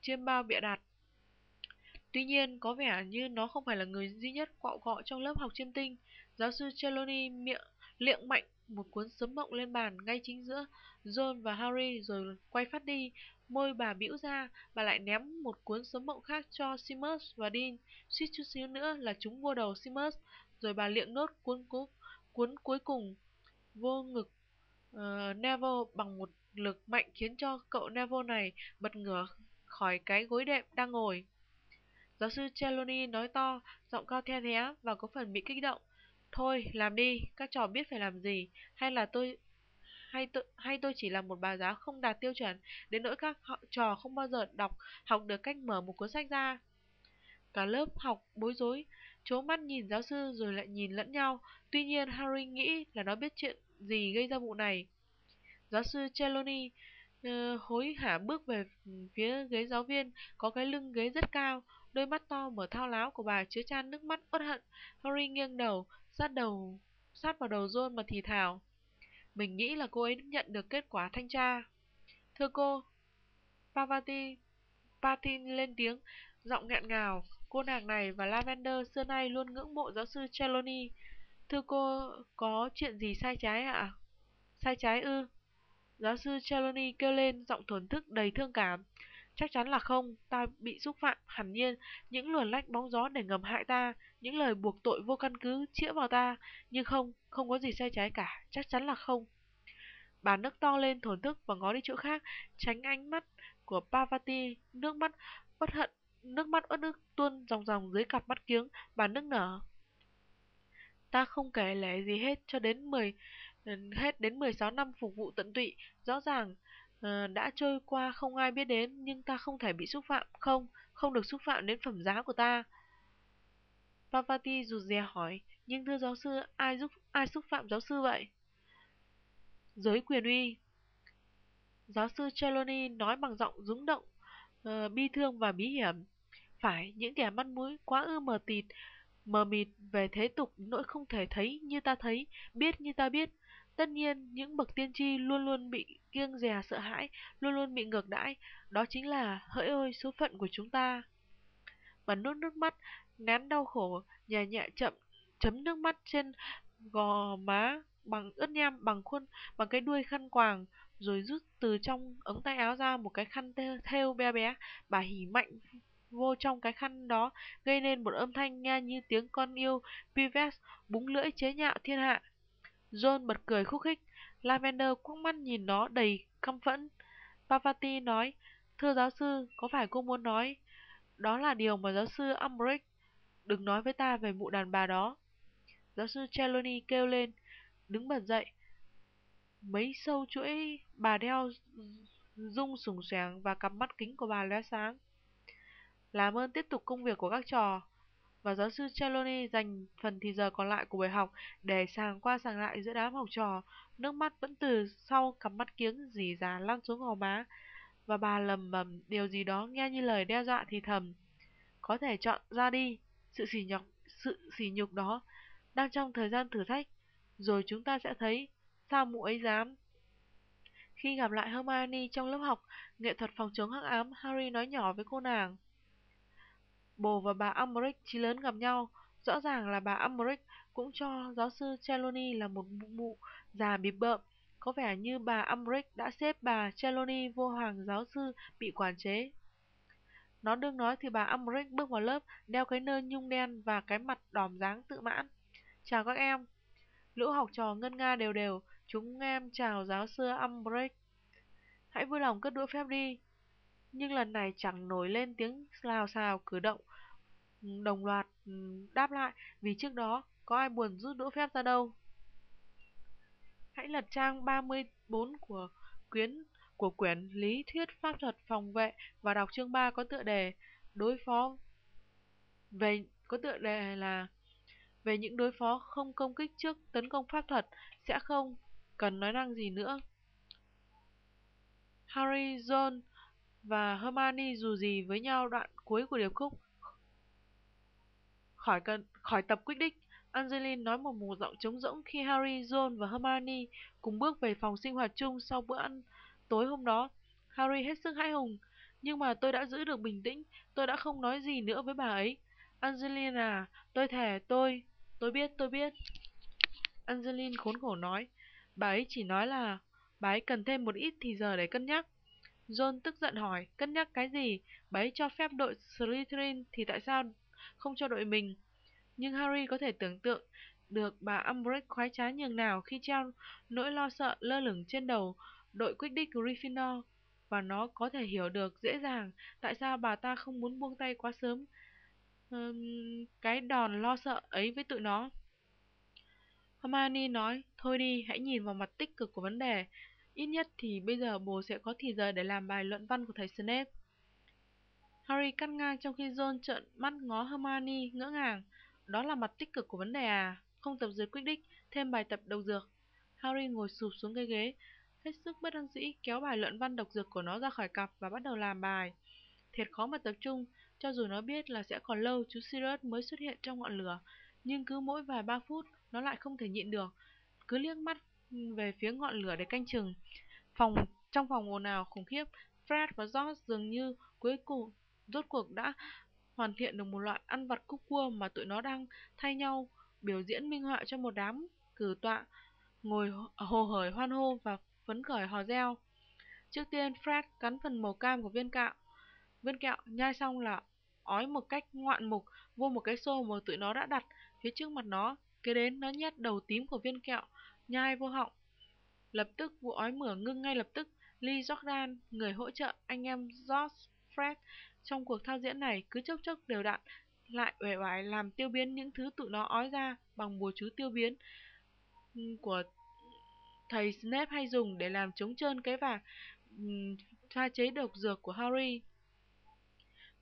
chiêm bao bịa đặt. Tuy nhiên, có vẻ như nó không phải là người duy nhất quạo cọ trong lớp học chiêm tinh. Giáo sư Trelawney miệng liệng mạnh một cuốn sấm mộng lên bàn ngay chính giữa John và Harry rồi quay phát đi. Môi bà bĩu ra, bà lại ném một cuốn sấm mộng khác cho Seamus và Dean. Suýt chút xíu nữa là chúng vô đầu Seamus, rồi bà liệng nốt cuốn cuốn, cuốn cuối cùng vô ngực uh, Neville bằng một lực mạnh khiến cho cậu Neville này bật ngửa khỏi cái gối đệm đang ngồi. Giáo sư Trelawney nói to, giọng cao the thé và có phần bị kích động. Thôi, làm đi, các trò biết phải làm gì, hay là tôi hay tôi, hay tôi chỉ là một bà giáo không đạt tiêu chuẩn, đến nỗi các họ, trò không bao giờ đọc, học được cách mở một cuốn sách ra. Cả lớp học bối rối, chố mắt nhìn giáo sư rồi lại nhìn lẫn nhau, tuy nhiên Harry nghĩ là nó biết chuyện gì gây ra vụ này. Giáo sư Trelawney uh, ờ, hối hả bước về ừ, phía ghế giáo viên, có cái lưng ghế rất cao, đôi mắt to mở thao láo của bà chứa chan nước mắt uất hận. Harry nghiêng đầu, sát đầu sát vào đầu John mà thì thào. Mình nghĩ là cô ấy nhận được kết quả thanh tra. Thưa cô, Pavati Patin lên tiếng, giọng nghẹn ngào. Cô nàng này và Lavender xưa nay luôn ngưỡng mộ giáo sư Trelawney. Thưa cô, có chuyện gì sai trái ạ? À? Sai trái ư? Giáo sư Trelawney kêu lên, giọng thổn thức đầy thương cảm. Chắc chắn là không, ta bị xúc phạm, hẳn nhiên, những luồn lách bóng gió để ngầm hại ta, những lời buộc tội vô căn cứ chĩa vào ta, nhưng không, không có gì sai trái cả, chắc chắn là không. Bà nước to lên thổn thức và ngó đi chỗ khác, tránh ánh mắt của Pavati, nước mắt bất hận, nước mắt uất ức tuôn dòng dòng dưới cặp mắt kiếng, bà nước nở. Ta không kể lẽ gì hết cho đến 10 hết đến 16 năm phục vụ tận tụy, rõ ràng Ờ, đã trôi qua không ai biết đến, nhưng ta không thể bị xúc phạm, không, không được xúc phạm đến phẩm giá của ta. Pavati rụt rè hỏi, nhưng thưa giáo sư, ai giúp ai xúc phạm giáo sư vậy? Giới quyền uy. Giáo sư Trelawney nói bằng giọng rúng động, uh, bi thương và bí hiểm. Phải, những kẻ mắt mũi quá ư mờ tịt, mờ mịt về thế tục nỗi không thể thấy như ta thấy, biết như ta biết. Tất nhiên, những bậc tiên tri luôn luôn bị kiêng dè sợ hãi, luôn luôn bị ngược đãi. Đó chính là, hỡi ôi, số phận của chúng ta. Và nuốt nước mắt, nén đau khổ, nhẹ nhẹ chậm, chấm nước mắt trên gò má bằng ướt nham bằng khuôn bằng cái đuôi khăn quàng rồi rút từ trong ống tay áo ra một cái khăn thêu bé bé bà hỉ mạnh vô trong cái khăn đó gây nên một âm thanh nghe như tiếng con yêu Pives búng lưỡi chế nhạo thiên hạ John bật cười khúc khích. Lavender quắc mắt nhìn nó đầy căm phẫn. Pavati nói, thưa giáo sư, có phải cô muốn nói đó là điều mà giáo sư Umbridge đừng nói với ta về mụ đàn bà đó? Giáo sư Trelawney kêu lên, đứng bật dậy. Mấy sâu chuỗi bà đeo rung sủng soảng và cặp mắt kính của bà lóe sáng. Làm ơn tiếp tục công việc của các trò và giáo sư Trelawney dành phần thì giờ còn lại của buổi học để sàng qua sàng lại giữa đám học trò. Nước mắt vẫn từ sau cặp mắt kiếng dì già lăn xuống gò má. Và bà lầm bầm, điều gì đó nghe như lời đe dọa thì thầm, có thể chọn ra đi. Sự sỉ nhục, sự sỉ nhục đó đang trong thời gian thử thách, rồi chúng ta sẽ thấy sao mụ ấy dám. Khi gặp lại Hermione trong lớp học, nghệ thuật phòng chống hắc ám, Harry nói nhỏ với cô nàng bồ và bà Umbridge chí lớn gặp nhau. Rõ ràng là bà Umbridge cũng cho giáo sư Trelawney là một mụ già bịp bợm. Có vẻ như bà Umbridge đã xếp bà Trelawney vô hàng giáo sư bị quản chế. Nó đương nói thì bà Umbridge bước vào lớp, đeo cái nơ nhung đen và cái mặt đỏm dáng tự mãn. Chào các em. Lũ học trò ngân nga đều đều, chúng em chào giáo sư Umbridge hãy vui lòng cất đũa phép đi nhưng lần này chẳng nổi lên tiếng lao xào cử động ừ, đồng loạt ừ, đáp lại vì trước đó có ai buồn rút đũa phép ra đâu hãy lật trang 34 của quyến của quyển lý thuyết pháp thuật phòng vệ và đọc chương 3 có tựa đề đối phó về có tựa đề là về những đối phó không công kích trước tấn công pháp thuật sẽ không cần nói năng gì nữa. Harry, Ron và Hermione dù gì với nhau đoạn cuối của điệp khúc. Khỏi cần khỏi tập quyết định, Angeline nói một một giọng trống rỗng khi Harry, Ron và Hermione cùng bước về phòng sinh hoạt chung sau bữa ăn tối hôm đó. Harry hết sức hãi hùng, nhưng mà tôi đã giữ được bình tĩnh, tôi đã không nói gì nữa với bà ấy. Angelina, à, tôi thề, tôi, tôi biết, tôi biết. Angeline khốn khổ nói, bà ấy chỉ nói là bà ấy cần thêm một ít thì giờ để cân nhắc. John tức giận hỏi, cân nhắc cái gì? Bà ấy cho phép đội Slytherin thì tại sao không cho đội mình? Nhưng Harry có thể tưởng tượng được bà Umbridge khoái trá nhường nào khi treo nỗi lo sợ lơ lửng trên đầu đội Quidditch Gryffindor và nó có thể hiểu được dễ dàng tại sao bà ta không muốn buông tay quá sớm um, cái đòn lo sợ ấy với tụi nó. Hermione nói, thôi đi, hãy nhìn vào mặt tích cực của vấn đề. Ít nhất thì bây giờ bố sẽ có thì giờ để làm bài luận văn của thầy Snape. Harry cắt ngang trong khi Ron trợn mắt ngó Hermione ngỡ ngàng. Đó là mặt tích cực của vấn đề à? Không tập dượt quyết đích, thêm bài tập độc dược. Harry ngồi sụp xuống cái ghế, hết sức bất đắc dĩ kéo bài luận văn độc dược của nó ra khỏi cặp và bắt đầu làm bài. Thiệt khó mà tập trung, cho dù nó biết là sẽ còn lâu chú Sirius mới xuất hiện trong ngọn lửa, nhưng cứ mỗi vài ba phút nó lại không thể nhịn được, cứ liếc mắt về phía ngọn lửa để canh chừng. Phòng trong phòng ồn ào khủng khiếp, Fred và George dường như cuối cùng rốt cuộc đã hoàn thiện được một loại ăn vặt cúc cua mà tụi nó đang thay nhau biểu diễn minh họa cho một đám cử tọa ngồi hồ hởi hoan hô và phấn khởi hò reo. Trước tiên Fred cắn phần màu cam của viên kẹo. Viên kẹo nhai xong là ói một cách ngoạn mục vô một cái xô mà tụi nó đã đặt phía trước mặt nó. Kế đến nó nhét đầu tím của viên kẹo, nhai vô họng. Lập tức vụ ói mửa ngưng ngay lập tức. Lee Jordan, người hỗ trợ anh em George Fred trong cuộc thao diễn này cứ chốc chốc đều đặn lại uể oải làm tiêu biến những thứ tụi nó ói ra bằng bùa chú tiêu biến của thầy Snape hay dùng để làm chống trơn cái vạc pha chế độc dược của Harry.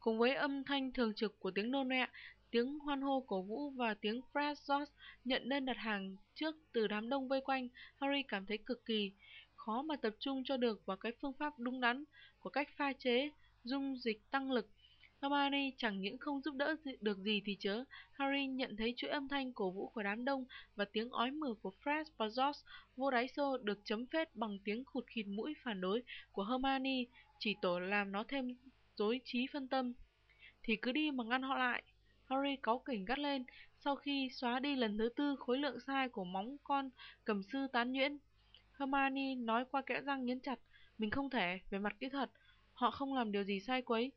Cùng với âm thanh thường trực của tiếng nôn nọe, tiếng hoan hô cổ vũ và tiếng Fred George nhận đơn đặt hàng trước từ đám đông vây quanh, Harry cảm thấy cực kỳ khó mà tập trung cho được vào cái phương pháp đúng đắn của cách pha chế dung dịch tăng lực. Hermione chẳng những không giúp đỡ được gì thì chớ, Harry nhận thấy chuỗi âm thanh cổ vũ của đám đông và tiếng ói mửa của Fred và George vô đáy xô được chấm phết bằng tiếng khụt khịt mũi phản đối của Hermione, chỉ tổ làm nó thêm rối trí phân tâm. Thì cứ đi mà ngăn họ lại. Harry cáu kỉnh gắt lên, sau khi xóa đi lần thứ tư khối lượng sai của móng con cầm sư tán nhuyễn. Hermione nói qua kẽ răng nghiến chặt, mình không thể, về mặt kỹ thuật, họ không làm điều gì sai quấy.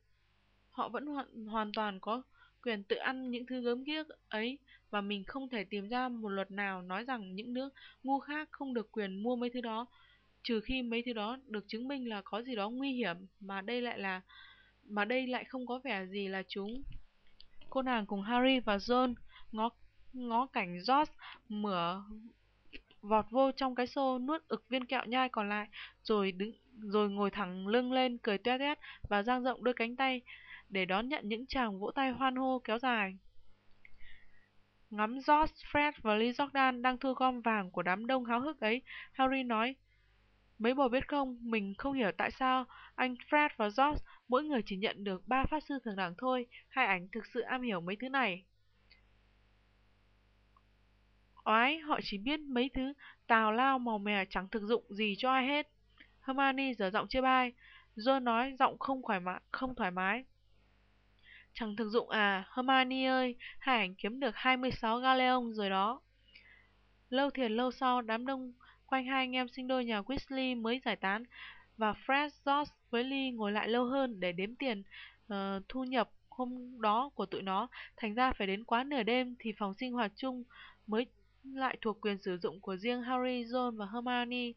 Họ vẫn hoàn, hoàn toàn có quyền tự ăn những thứ gớm ghiếc ấy và mình không thể tìm ra một luật nào nói rằng những nước ngu khác không được quyền mua mấy thứ đó, trừ khi mấy thứ đó được chứng minh là có gì đó nguy hiểm mà đây lại là mà đây lại không có vẻ gì là chúng. Cô nàng cùng Harry và John ngó ngó cảnh George mở vọt vô trong cái xô nuốt ực viên kẹo nhai còn lại rồi đứng rồi ngồi thẳng lưng lên cười toe toét và dang rộng đôi cánh tay để đón nhận những chàng vỗ tay hoan hô kéo dài. Ngắm George, Fred và Lee Jordan đang thu gom vàng của đám đông háo hức ấy, Harry nói, Mấy bồ biết không, mình không hiểu tại sao anh Fred và George mỗi người chỉ nhận được ba pháp sư thường đẳng thôi, hai ảnh thực sự am hiểu mấy thứ này. Oái, họ chỉ biết mấy thứ tào lao màu mè chẳng thực dụng gì cho ai hết. Hermione giở giọng chê bai, John nói giọng không thoải mái, không thoải mái. Chẳng thực dụng à, Hermione ơi, hai ảnh kiếm được 26 galleon rồi đó. Lâu thiệt lâu sau, đám đông quanh hai anh em sinh đôi nhà Weasley mới giải tán, và Fred, George với Lee ngồi lại lâu hơn để đếm tiền uh, thu nhập hôm đó của tụi nó. Thành ra phải đến quá nửa đêm thì phòng sinh hoạt chung mới lại thuộc quyền sử dụng của riêng Harry, Ron và Hermione.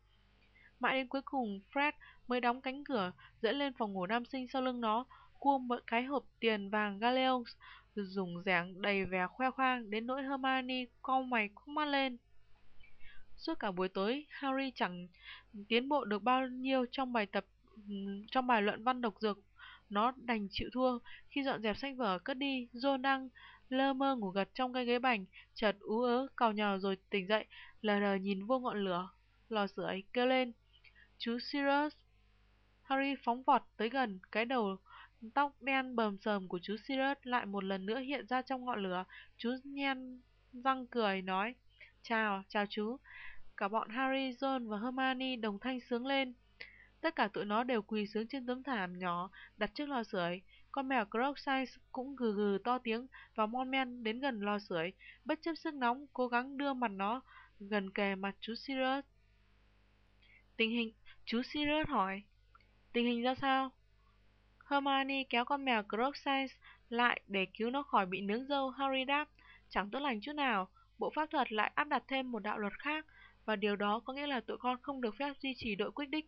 Mãi đến cuối cùng, Fred mới đóng cánh cửa, dẫn lên phòng ngủ nam sinh sau lưng nó, cua một cái hộp tiền vàng Galeons, dùng dáng đầy vẻ khoe khoang đến nỗi Hermione cau mày khúc mắt lên. Suốt cả buổi tối, Harry chẳng tiến bộ được bao nhiêu trong bài tập trong bài luận văn độc dược. Nó đành chịu thua. Khi dọn dẹp sách vở cất đi, John đang lơ mơ ngủ gật trong cái ghế bành, chợt ú ớ cào nhào rồi tỉnh dậy, lờ đờ nhìn vô ngọn lửa, lò sưởi kêu lên. Chú Sirius! Harry phóng vọt tới gần, cái đầu tóc đen bờm sờm của chú Sirius lại một lần nữa hiện ra trong ngọn lửa. Chú nhen răng cười nói, chào, chào chú. Cả bọn Harry, Ron và Hermione đồng thanh sướng lên. Tất cả tụi nó đều quỳ sướng trên tấm thảm nhỏ đặt trước lò sưởi. Con mèo Crookshanks cũng gừ gừ to tiếng và mon men đến gần lò sưởi, bất chấp sức nóng, cố gắng đưa mặt nó gần kề mặt chú Sirius. Tình hình, chú Sirius hỏi, tình hình ra sao? Hermione kéo con mèo Crookshanks lại để cứu nó khỏi bị nướng dâu, Harry đáp, chẳng tốt lành chút nào, bộ pháp thuật lại áp đặt thêm một đạo luật khác, và điều đó có nghĩa là tụi con không được phép duy trì đội quyết đích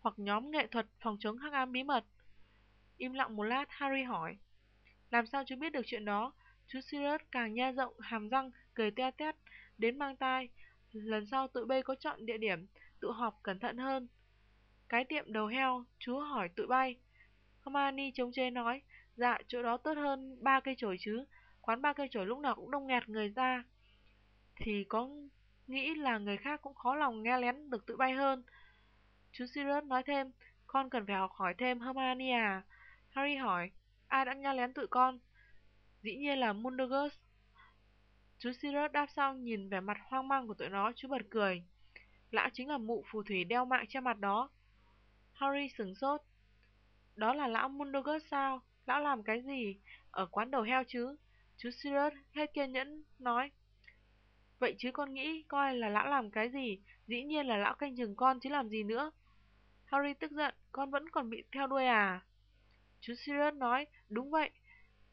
hoặc nhóm nghệ thuật phòng chống hắc ám bí mật. Im lặng một lát, Harry hỏi. Làm sao chú biết được chuyện đó? Chú Sirius càng nha rộng, hàm răng, cười te tét, đến mang tai. Lần sau tụi bay có chọn địa điểm, tụ họp cẩn thận hơn. Cái tiệm đầu heo, chú hỏi tụi bay. Hermione chống chế nói, dạ chỗ đó tốt hơn ba cây chổi chứ, quán ba cây chổi lúc nào cũng đông nghẹt người ra. Thì có nghĩ là người khác cũng khó lòng nghe lén được tụi bay hơn. Chú Sirius nói thêm, con cần phải học hỏi thêm Hermione à. Harry hỏi, ai đã nghe lén tụi con? Dĩ nhiên là Mundungus. Chú Sirius đáp xong nhìn vẻ mặt hoang mang của tụi nó, chú bật cười. Lão chính là mụ phù thủy đeo mạng che mặt đó. Harry sửng sốt. Đó là lão Mundungus sao? Lão làm cái gì? Ở quán đầu heo chứ? Chú Sirius hết kiên nhẫn nói. Vậy chứ con nghĩ coi là lão làm cái gì? Dĩ nhiên là lão canh chừng con chứ làm gì nữa. Harry tức giận, con vẫn còn bị theo đuôi à? Chú Sirius nói, đúng vậy.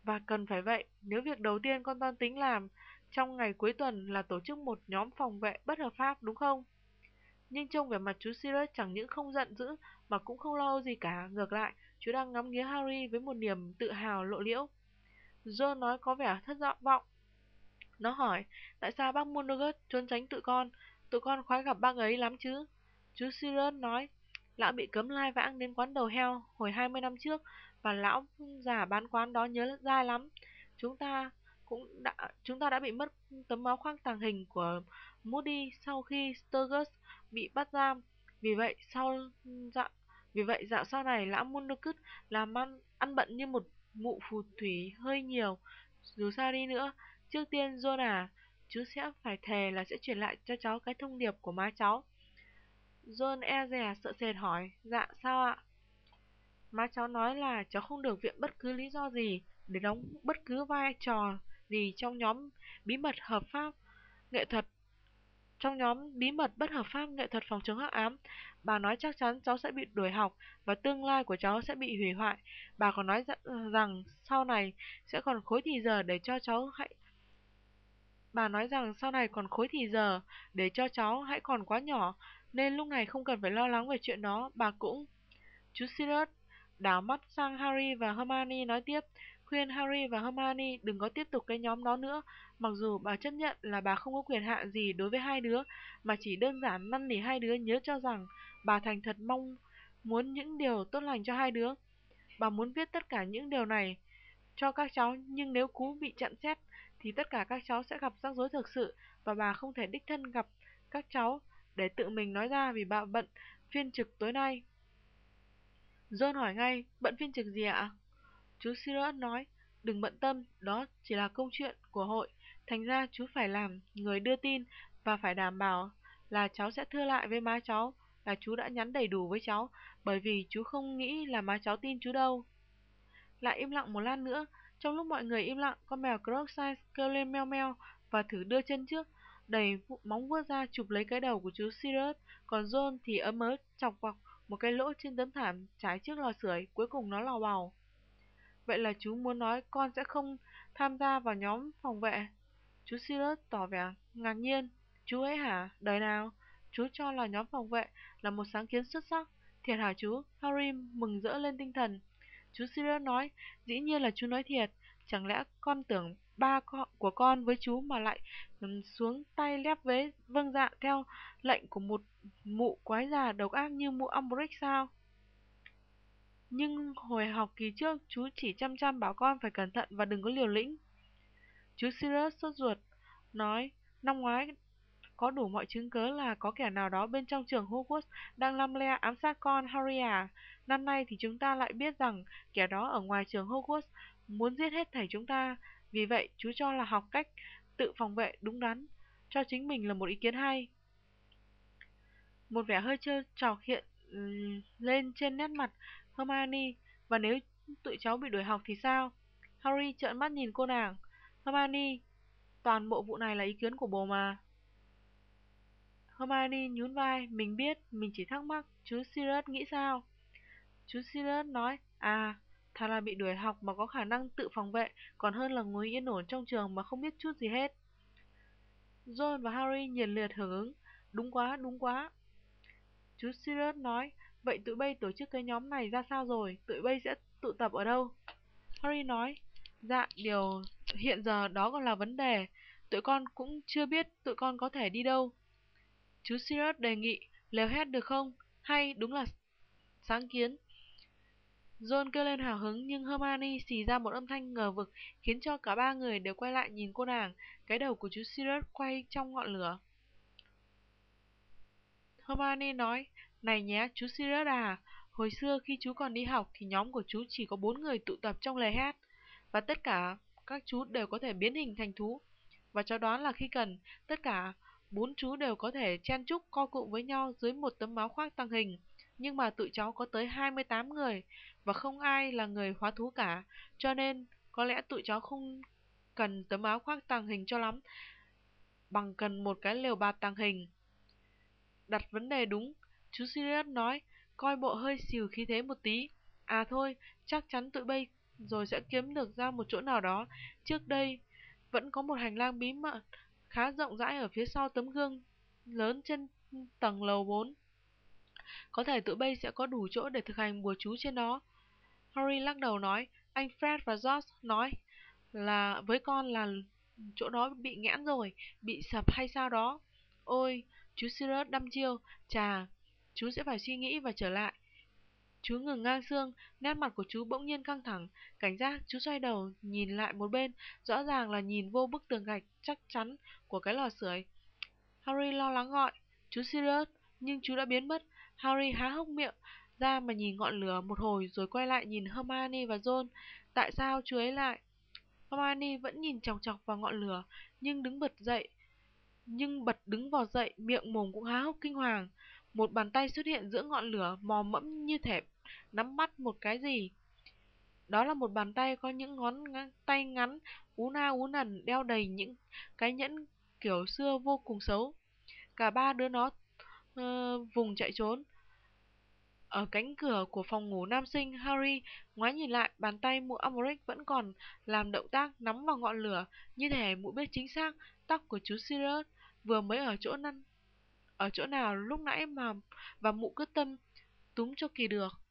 Và cần phải vậy, nếu việc đầu tiên con toan tính làm trong ngày cuối tuần là tổ chức một nhóm phòng vệ bất hợp pháp, đúng không? Nhưng trông vẻ mặt chú Sirius chẳng những không giận dữ mà cũng không lo gì cả. Ngược lại, chú đang ngắm nghía Harry với một niềm tự hào lộ liễu. John nói có vẻ thất vọng. Nó hỏi, tại sao bác Monogurt trốn tránh tụi con? Tụi con khoái gặp bác ấy lắm chứ? Chú Sirius nói, lão bị cấm lai vãng đến quán đầu heo hồi 20 năm trước và lão già bán quán đó nhớ dai lắm. Chúng ta cũng đã chúng ta đã bị mất tấm máu khoang tàng hình của Moody sau khi Sturgis bị bắt giam. Vì vậy sau dạ vì vậy dạo sau này lão Mundukut làm ăn, ăn bận như một mụ phù thủy hơi nhiều. Dù sao đi nữa, trước tiên John à, chú sẽ phải thề là sẽ truyền lại cho cháu cái thông điệp của má cháu. John e dè sợ sệt hỏi, dạ sao ạ? Má cháu nói là cháu không được viện bất cứ lý do gì để đóng bất cứ vai trò gì trong nhóm bí mật hợp pháp nghệ thuật trong nhóm bí mật bất hợp pháp nghệ thuật phòng chống hắc ám. Bà nói chắc chắn cháu sẽ bị đuổi học và tương lai của cháu sẽ bị hủy hoại. Bà còn nói rằng sau này sẽ còn khối thì giờ để cho cháu hãy Bà nói rằng sau này còn khối thì giờ để cho cháu hãy còn quá nhỏ nên lúc này không cần phải lo lắng về chuyện đó. Bà cũng Chú Sirius đảo mắt sang Harry và Hermione nói tiếp, khuyên Harry và Hermione đừng có tiếp tục cái nhóm đó nữa, mặc dù bà chấp nhận là bà không có quyền hạn gì đối với hai đứa, mà chỉ đơn giản năn nỉ hai đứa nhớ cho rằng bà thành thật mong muốn những điều tốt lành cho hai đứa. Bà muốn viết tất cả những điều này cho các cháu, nhưng nếu cú bị chặn xét thì tất cả các cháu sẽ gặp rắc rối thực sự và bà không thể đích thân gặp các cháu để tự mình nói ra vì bà bận phiên trực tối nay. John hỏi ngay, bận phiên trực gì ạ? Chú Sirius nói, đừng bận tâm, đó chỉ là công chuyện của hội. Thành ra chú phải làm người đưa tin và phải đảm bảo là cháu sẽ thưa lại với má cháu là chú đã nhắn đầy đủ với cháu, bởi vì chú không nghĩ là má cháu tin chú đâu. Lại im lặng một lát nữa, trong lúc mọi người im lặng, con mèo Crocodile kêu lên meo meo và thử đưa chân trước, đầy móng vuốt ra chụp lấy cái đầu của chú Sirius, còn John thì ấm ớ chọc vào một cái lỗ trên tấm thảm trái trước lò sưởi, cuối cùng nó lò bào. Vậy là chú muốn nói con sẽ không tham gia vào nhóm phòng vệ. Chú Sirius tỏ vẻ ngạc nhiên. Chú ấy hả? Đời nào? Chú cho là nhóm phòng vệ là một sáng kiến xuất sắc. Thiệt hả chú? Harry mừng rỡ lên tinh thần. Chú Sirius nói, dĩ nhiên là chú nói thiệt. Chẳng lẽ con tưởng ba con của con với chú mà lại xuống tay lép vế vâng dạ theo lệnh của một mụ quái già độc ác như mụ Umbridge sao? Nhưng hồi học kỳ trước, chú chỉ chăm chăm bảo con phải cẩn thận và đừng có liều lĩnh. Chú Sirius sốt ruột, nói, năm ngoái có đủ mọi chứng cớ là có kẻ nào đó bên trong trường Hogwarts đang lăm le ám sát con Harry à. Năm nay thì chúng ta lại biết rằng kẻ đó ở ngoài trường Hogwarts muốn giết hết thảy chúng ta. Vì vậy, chú cho là học cách tự phòng vệ đúng đắn cho chính mình là một ý kiến hay. Một vẻ hơi trơ trọc hiện lên trên nét mặt Hermione, và nếu tụi cháu bị đuổi học thì sao? Harry trợn mắt nhìn cô nàng. Hermione, toàn bộ vụ này là ý kiến của bố mà. Hermione nhún vai, mình biết, mình chỉ thắc mắc, chú Sirius nghĩ sao? Chú Sirius nói, à, thà là bị đuổi học mà có khả năng tự phòng vệ, còn hơn là ngồi yên ổn trong trường mà không biết chút gì hết. Ron và Harry nhiệt liệt hưởng ứng, đúng quá, đúng quá. Chú Sirius nói, vậy tụi bay tổ chức cái nhóm này ra sao rồi, tụi bay sẽ tụ tập ở đâu? Harry nói, dạ, điều hiện giờ đó còn là vấn đề, tụi con cũng chưa biết tụi con có thể đi đâu. Chú Sirius đề nghị, lèo hét được không? Hay đúng là sáng kiến. John kêu lên hào hứng nhưng Hermione xì ra một âm thanh ngờ vực khiến cho cả ba người đều quay lại nhìn cô nàng. Cái đầu của chú Sirius quay trong ngọn lửa. Hermione nói, này nhé, chú Sirius à, hồi xưa khi chú còn đi học thì nhóm của chú chỉ có bốn người tụ tập trong lề hát và tất cả các chú đều có thể biến hình thành thú. Và cho đoán là khi cần, tất cả bốn chú đều có thể chen chúc co cụm với nhau dưới một tấm áo khoác tăng hình. Nhưng mà tụi cháu có tới 28 người và không ai là người hóa thú cả, cho nên có lẽ tụi cháu không cần tấm áo khoác tàng hình cho lắm, bằng cần một cái lều bạt tàng hình. Đặt vấn đề đúng, chú Sirius nói, coi bộ hơi xìu khí thế một tí. À thôi, chắc chắn tụi bay rồi sẽ kiếm được ra một chỗ nào đó. Trước đây, vẫn có một hành lang bí mật khá rộng rãi ở phía sau tấm gương lớn trên tầng lầu 4. Có thể tụi bay sẽ có đủ chỗ để thực hành bùa chú trên đó. Harry lắc đầu nói, anh Fred và George nói là với con là chỗ đó bị nghẽn rồi, bị sập hay sao đó. Ôi, chú Sirius đăm chiêu, chà, chú sẽ phải suy nghĩ và trở lại. Chú ngừng ngang xương, nét mặt của chú bỗng nhiên căng thẳng, cảnh giác chú xoay đầu nhìn lại một bên, rõ ràng là nhìn vô bức tường gạch chắc chắn của cái lò sưởi. Harry lo lắng gọi, chú Sirius, nhưng chú đã biến mất, Harry há hốc miệng ra mà nhìn ngọn lửa một hồi rồi quay lại nhìn Hermione và Ron. Tại sao chú ấy lại? Hermione vẫn nhìn chòng chọc vào ngọn lửa, nhưng đứng bật dậy, nhưng bật đứng vò dậy, miệng mồm cũng há hốc kinh hoàng. Một bàn tay xuất hiện giữa ngọn lửa, mò mẫm như thể nắm bắt một cái gì. Đó là một bàn tay có những ngón tay ngắn, ú na ú nần, đeo đầy những cái nhẫn kiểu xưa vô cùng xấu. Cả ba đứa nó uh, vùng chạy trốn. Ở cánh cửa của phòng ngủ nam sinh, Harry ngoái nhìn lại, bàn tay mụ Umbridge vẫn còn làm động tác nắm vào ngọn lửa, như thể mụ biết chính xác tóc của chú Sirius vừa mới ở chỗ năn ở chỗ nào lúc nãy mà và mụ cứ tâm túm cho kỳ được.